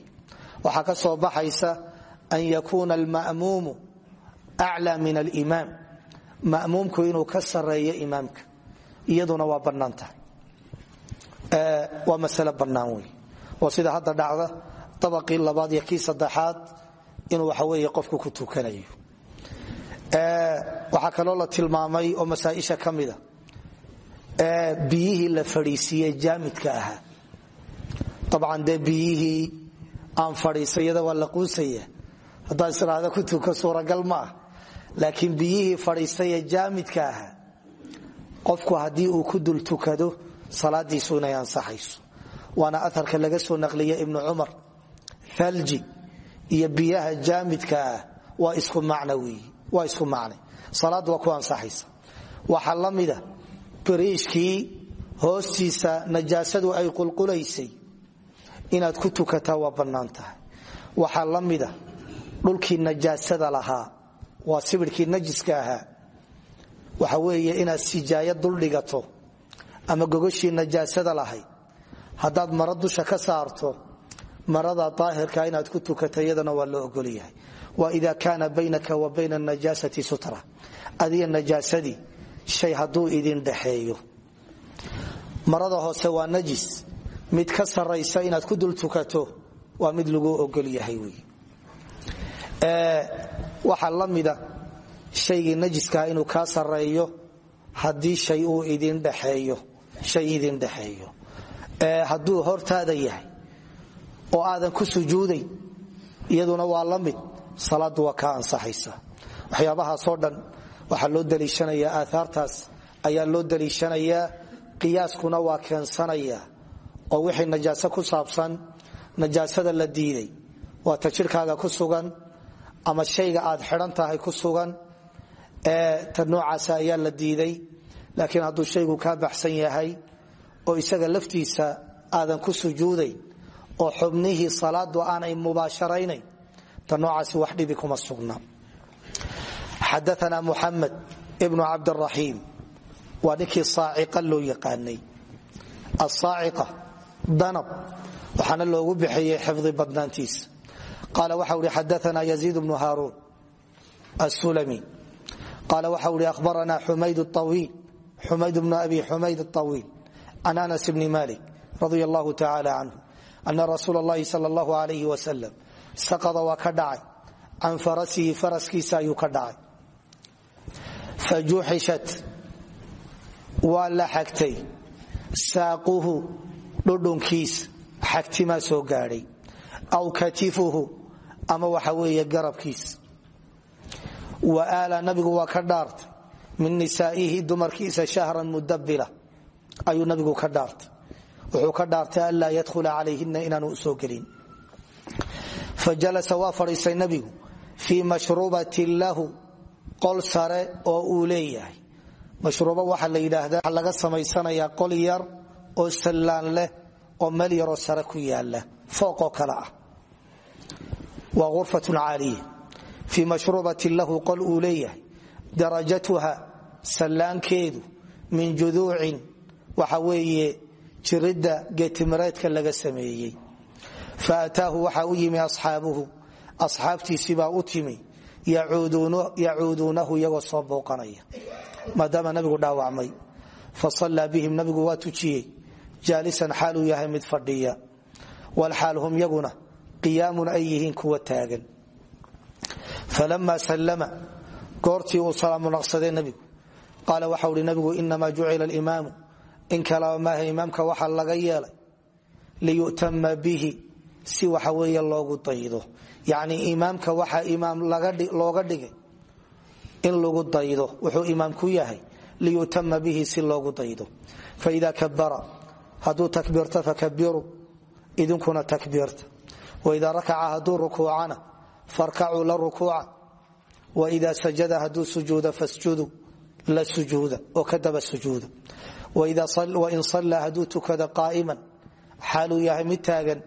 waxaa ka soo baxaysa an yakuuna alma'muumu aclaa min alimaam. Ma'muumku inuu ka sareeyo imaamka iyaduna waa bannaan tahay. Waa masale bannaan wey oo sida hadda dhacda dabaqii labaad iyo kii saddexaad inuu waxa weeye qofku ku tukanayo. Waxaa kaloo la tilmaamay oo masaaisha ka mida biyihii la fadhiisiiye jaamidka ahaa. Abcan dee biyihii aan fadhiisayada waa la quusaya israada ku tuko suuragal ma ah. Laakiin biyihii fadhiisayee jaamidka ahaa qofku haddii uu ku dul tukado salaadiisu inay ansaxayso. Waana aarka laga soo naqliya ibnu cumar. Thalji iyo biyaha jaamidka ah waa isku macne. Salaaddu waa ku ansaxaysa. Waxaa la mida bariishkii hoostiisa najaasadu ay qulqulaysay inaad ku tukataa waa bannaan tahay. Waxaa la mida dhulkii najaasada lahaa waa sibirkii najiska ahaa waxa weeye inaad sijaaya duldhigato ama gogoshii najaasada lahayd haddaad maro dusha ka saarto marada daahirka inaad ku tukata iyadana waa loo ogolyahay. Wa ida kaana baynaka wa bayna najaasati sutra. Adiga najaasadii shay hadduu idin dhaxeeyo. Marada hoose waa najis. Mid ka saraysa inaad ku dul tukato waa mid lagu ogol yahay wy waxaa la mida shaygii najiskaa inuu kaa sareeyo haddii shay uu idin dhexeeyo shay idin dhexeeyo hadduu hortaada yahay oo aadan ku sujuudayn iyaduna waa la mid waa kaa ansaxaysa. Waxyaabahaasoo dhan waxaa loo daliishanayaa aahaartaas ayaa loo daliishanayaa qiyaaskuna waa keensanaya. Oo wixii najaaso ku saabsan najaasada la diiday. Waa ta jirkaaga ku sugan ama shayga aad xidhan tahay ku sugan ta noocaasa ayaa la diiday laakiin hadduu shaygu kaa baxsan yahay oo isaga laftiisa aadan ku sujuudayn oo xubnihii salaadu aanay mubaasharaynayn ta noocaasi wax dhibi kuma sugna. Xadaana muxamed ibnu cabdiraxiim waa ninkii saaciqa loo yaqaanay. Asaaciqa danab waxaana loogu bixiyey xifdi badnaantiisa qaala waxa uhi xadaana yaziid bnu haaruun asulami qaala waxa uhi ahbarana xumayd bnu abi xumayd awiil can anas bni malik radia allahu tacaala canhu ana rasuula اllahi sal اllahu alayh wasalam saqada waa ka dhacay can farasihi faraskiisa ayuu ka dhacay fajuxishat waa la xagtay saaquhu dhudhunkiis xagtimaa soo gaadhay aw katifuhu ama waxa weeye garabkiis wa aala nabigu waa ka dhaartay min nisaa'ihi dumarkiisa shahran mudabila ayuu nabigu ka dhaartay wuxuu ka dhaartay anlaa yadhula calayhina inaanu u soo gelin fajalasa waa fadhiistay nabigu fii mashruubatin lahu qol sare oo uu leeyahay mashruuba waxaa la yidhaahdaa laga samaysanayaa qol yar oo sallaan leh oo meel yaroo sare ku yaalla fooqoo kale ah waa urfatun caaliya fii mashruubatin lahu qol uu leeyahay darajatuha sallaankeedu min juduucin waxa weeye jiridda geetimireedka laga sameeyey. Fa ataahu waxa u yimi asxaabuhu asxaabtiisibaa u timi yacuuduunahu iyagoo soo booqanaya. Maadaama nabigu dhaawacmay fa sallaa bihim nabigu waa tujiyey jaalisan xaaluu yahay mid fadhiya. Walxaal hum yaguna qiyaamun ay yihiin kuwa falama sallama goortii uu salaamu naqsaday nebigu qaala waxau hi nabigu inamaa jucila alimaamu in kalaba maaha imaamka waxaa laga yeelay liyu'tama bihi si waxa weeye loogu daydo yacni imaamka waxaa imaam looga dhigay in lagu daydo wuxuu imaam ku yahay liyutama bihi si loogu daydo faida kabara hadduu takbiirto fakabiru idinkuna takbiirta farkacuu la rukuuca. Waida sajada hadduu sujuuda fasjudu la sujuuda oo kadaba sujuuda wain sallaa hadduu tukada qaa'iman xaaluu yahay mid taagan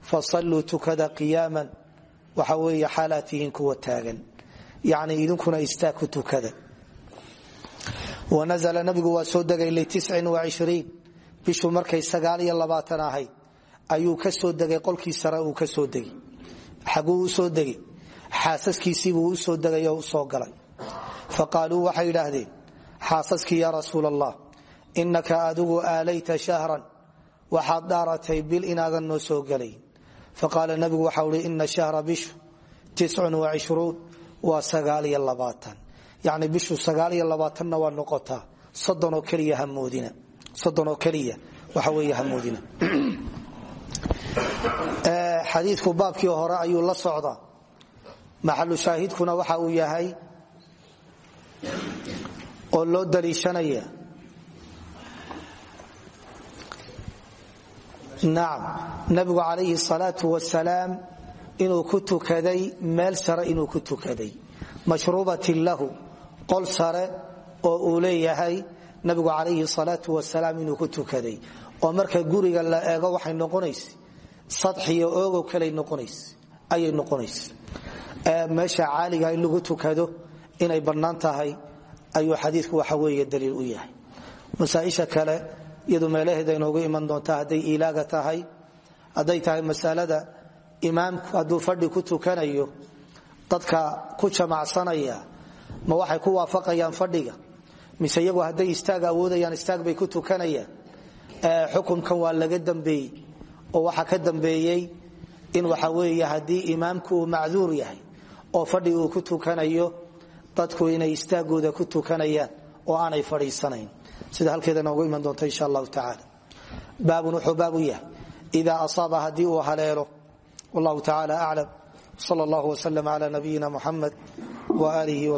fasalluu tukada qiyaaman waxa weeye xaalaad tihiin kuwa taagan. Yacni idinkuna istaag ku tukada. Wanazla nabigu waa soo degay liin bishuu markay sagaaliyo labaatan ahayd ayuu ka soo degay qolkii sare uu ka soo degay xaguu u soo degay. Xaasaskiisiibuu u soo degay oo u soo galay. Faqaaluu waxay idhaahdeen xaasaskii yaa rasuul allah inaka adigu aalayta shahran waxaad dhaaratay bil inaadan noo soo gelayn faqaala nabigu waxau hi ina shahra bishu waa sagaaliyo labaatan. Yani bishu sagaaliyo labaatanna waa noqotaa soddonoo keliya hamoodina xadiidku baabkii hore ayuu la socdaa. Maxalu shaahidkuna waxa uu yahay oo loo daliishanaya nacam nabigu calayhi salaatu wasalaam inuu ku tukaday meel sare inuu ku tukaday. Mashruubatin lahu qol sare oo uu leeyahay nabigu calayhi salaatu wasalaam inuu ku tukaday. Oo marka guriga la eego waxay noqonaysa sadxiyo oogow noqonays ayay noqonaysa meesha caaliga in lagu tukado inay bannaan ayuu xadiidku waxa weeye daliil u yahay. Masaaisha kale iyadu meelaheeda inoogu iman doonta hadday ilaaga tahay hadday tahay masalada imaamku hadduu fadhi ku tukanayo dadka ku jamacsanaya ma waxay ku waafaqayaan fadhiga? Mise iyagu hadday istaag awoodayaan istaag bay ku tukanayaan? Xukunkan waa laga dambeeyey oo waxaa ka dambeeyey in waxa weeye haddii imaamku uu yahay oo fadhi uu ku tukanayo dadku inay istaagooda ku tukanayaan oo aanay fadhiisanayn. Sida halkeeda noogu iman doonta insha allahu tacaala. Baabun wuxuu baab u yahay. Idaa asaaba haddii wallahu tacaala aclam. Sal allahu wslm cla nabiyina muxamed waaalihi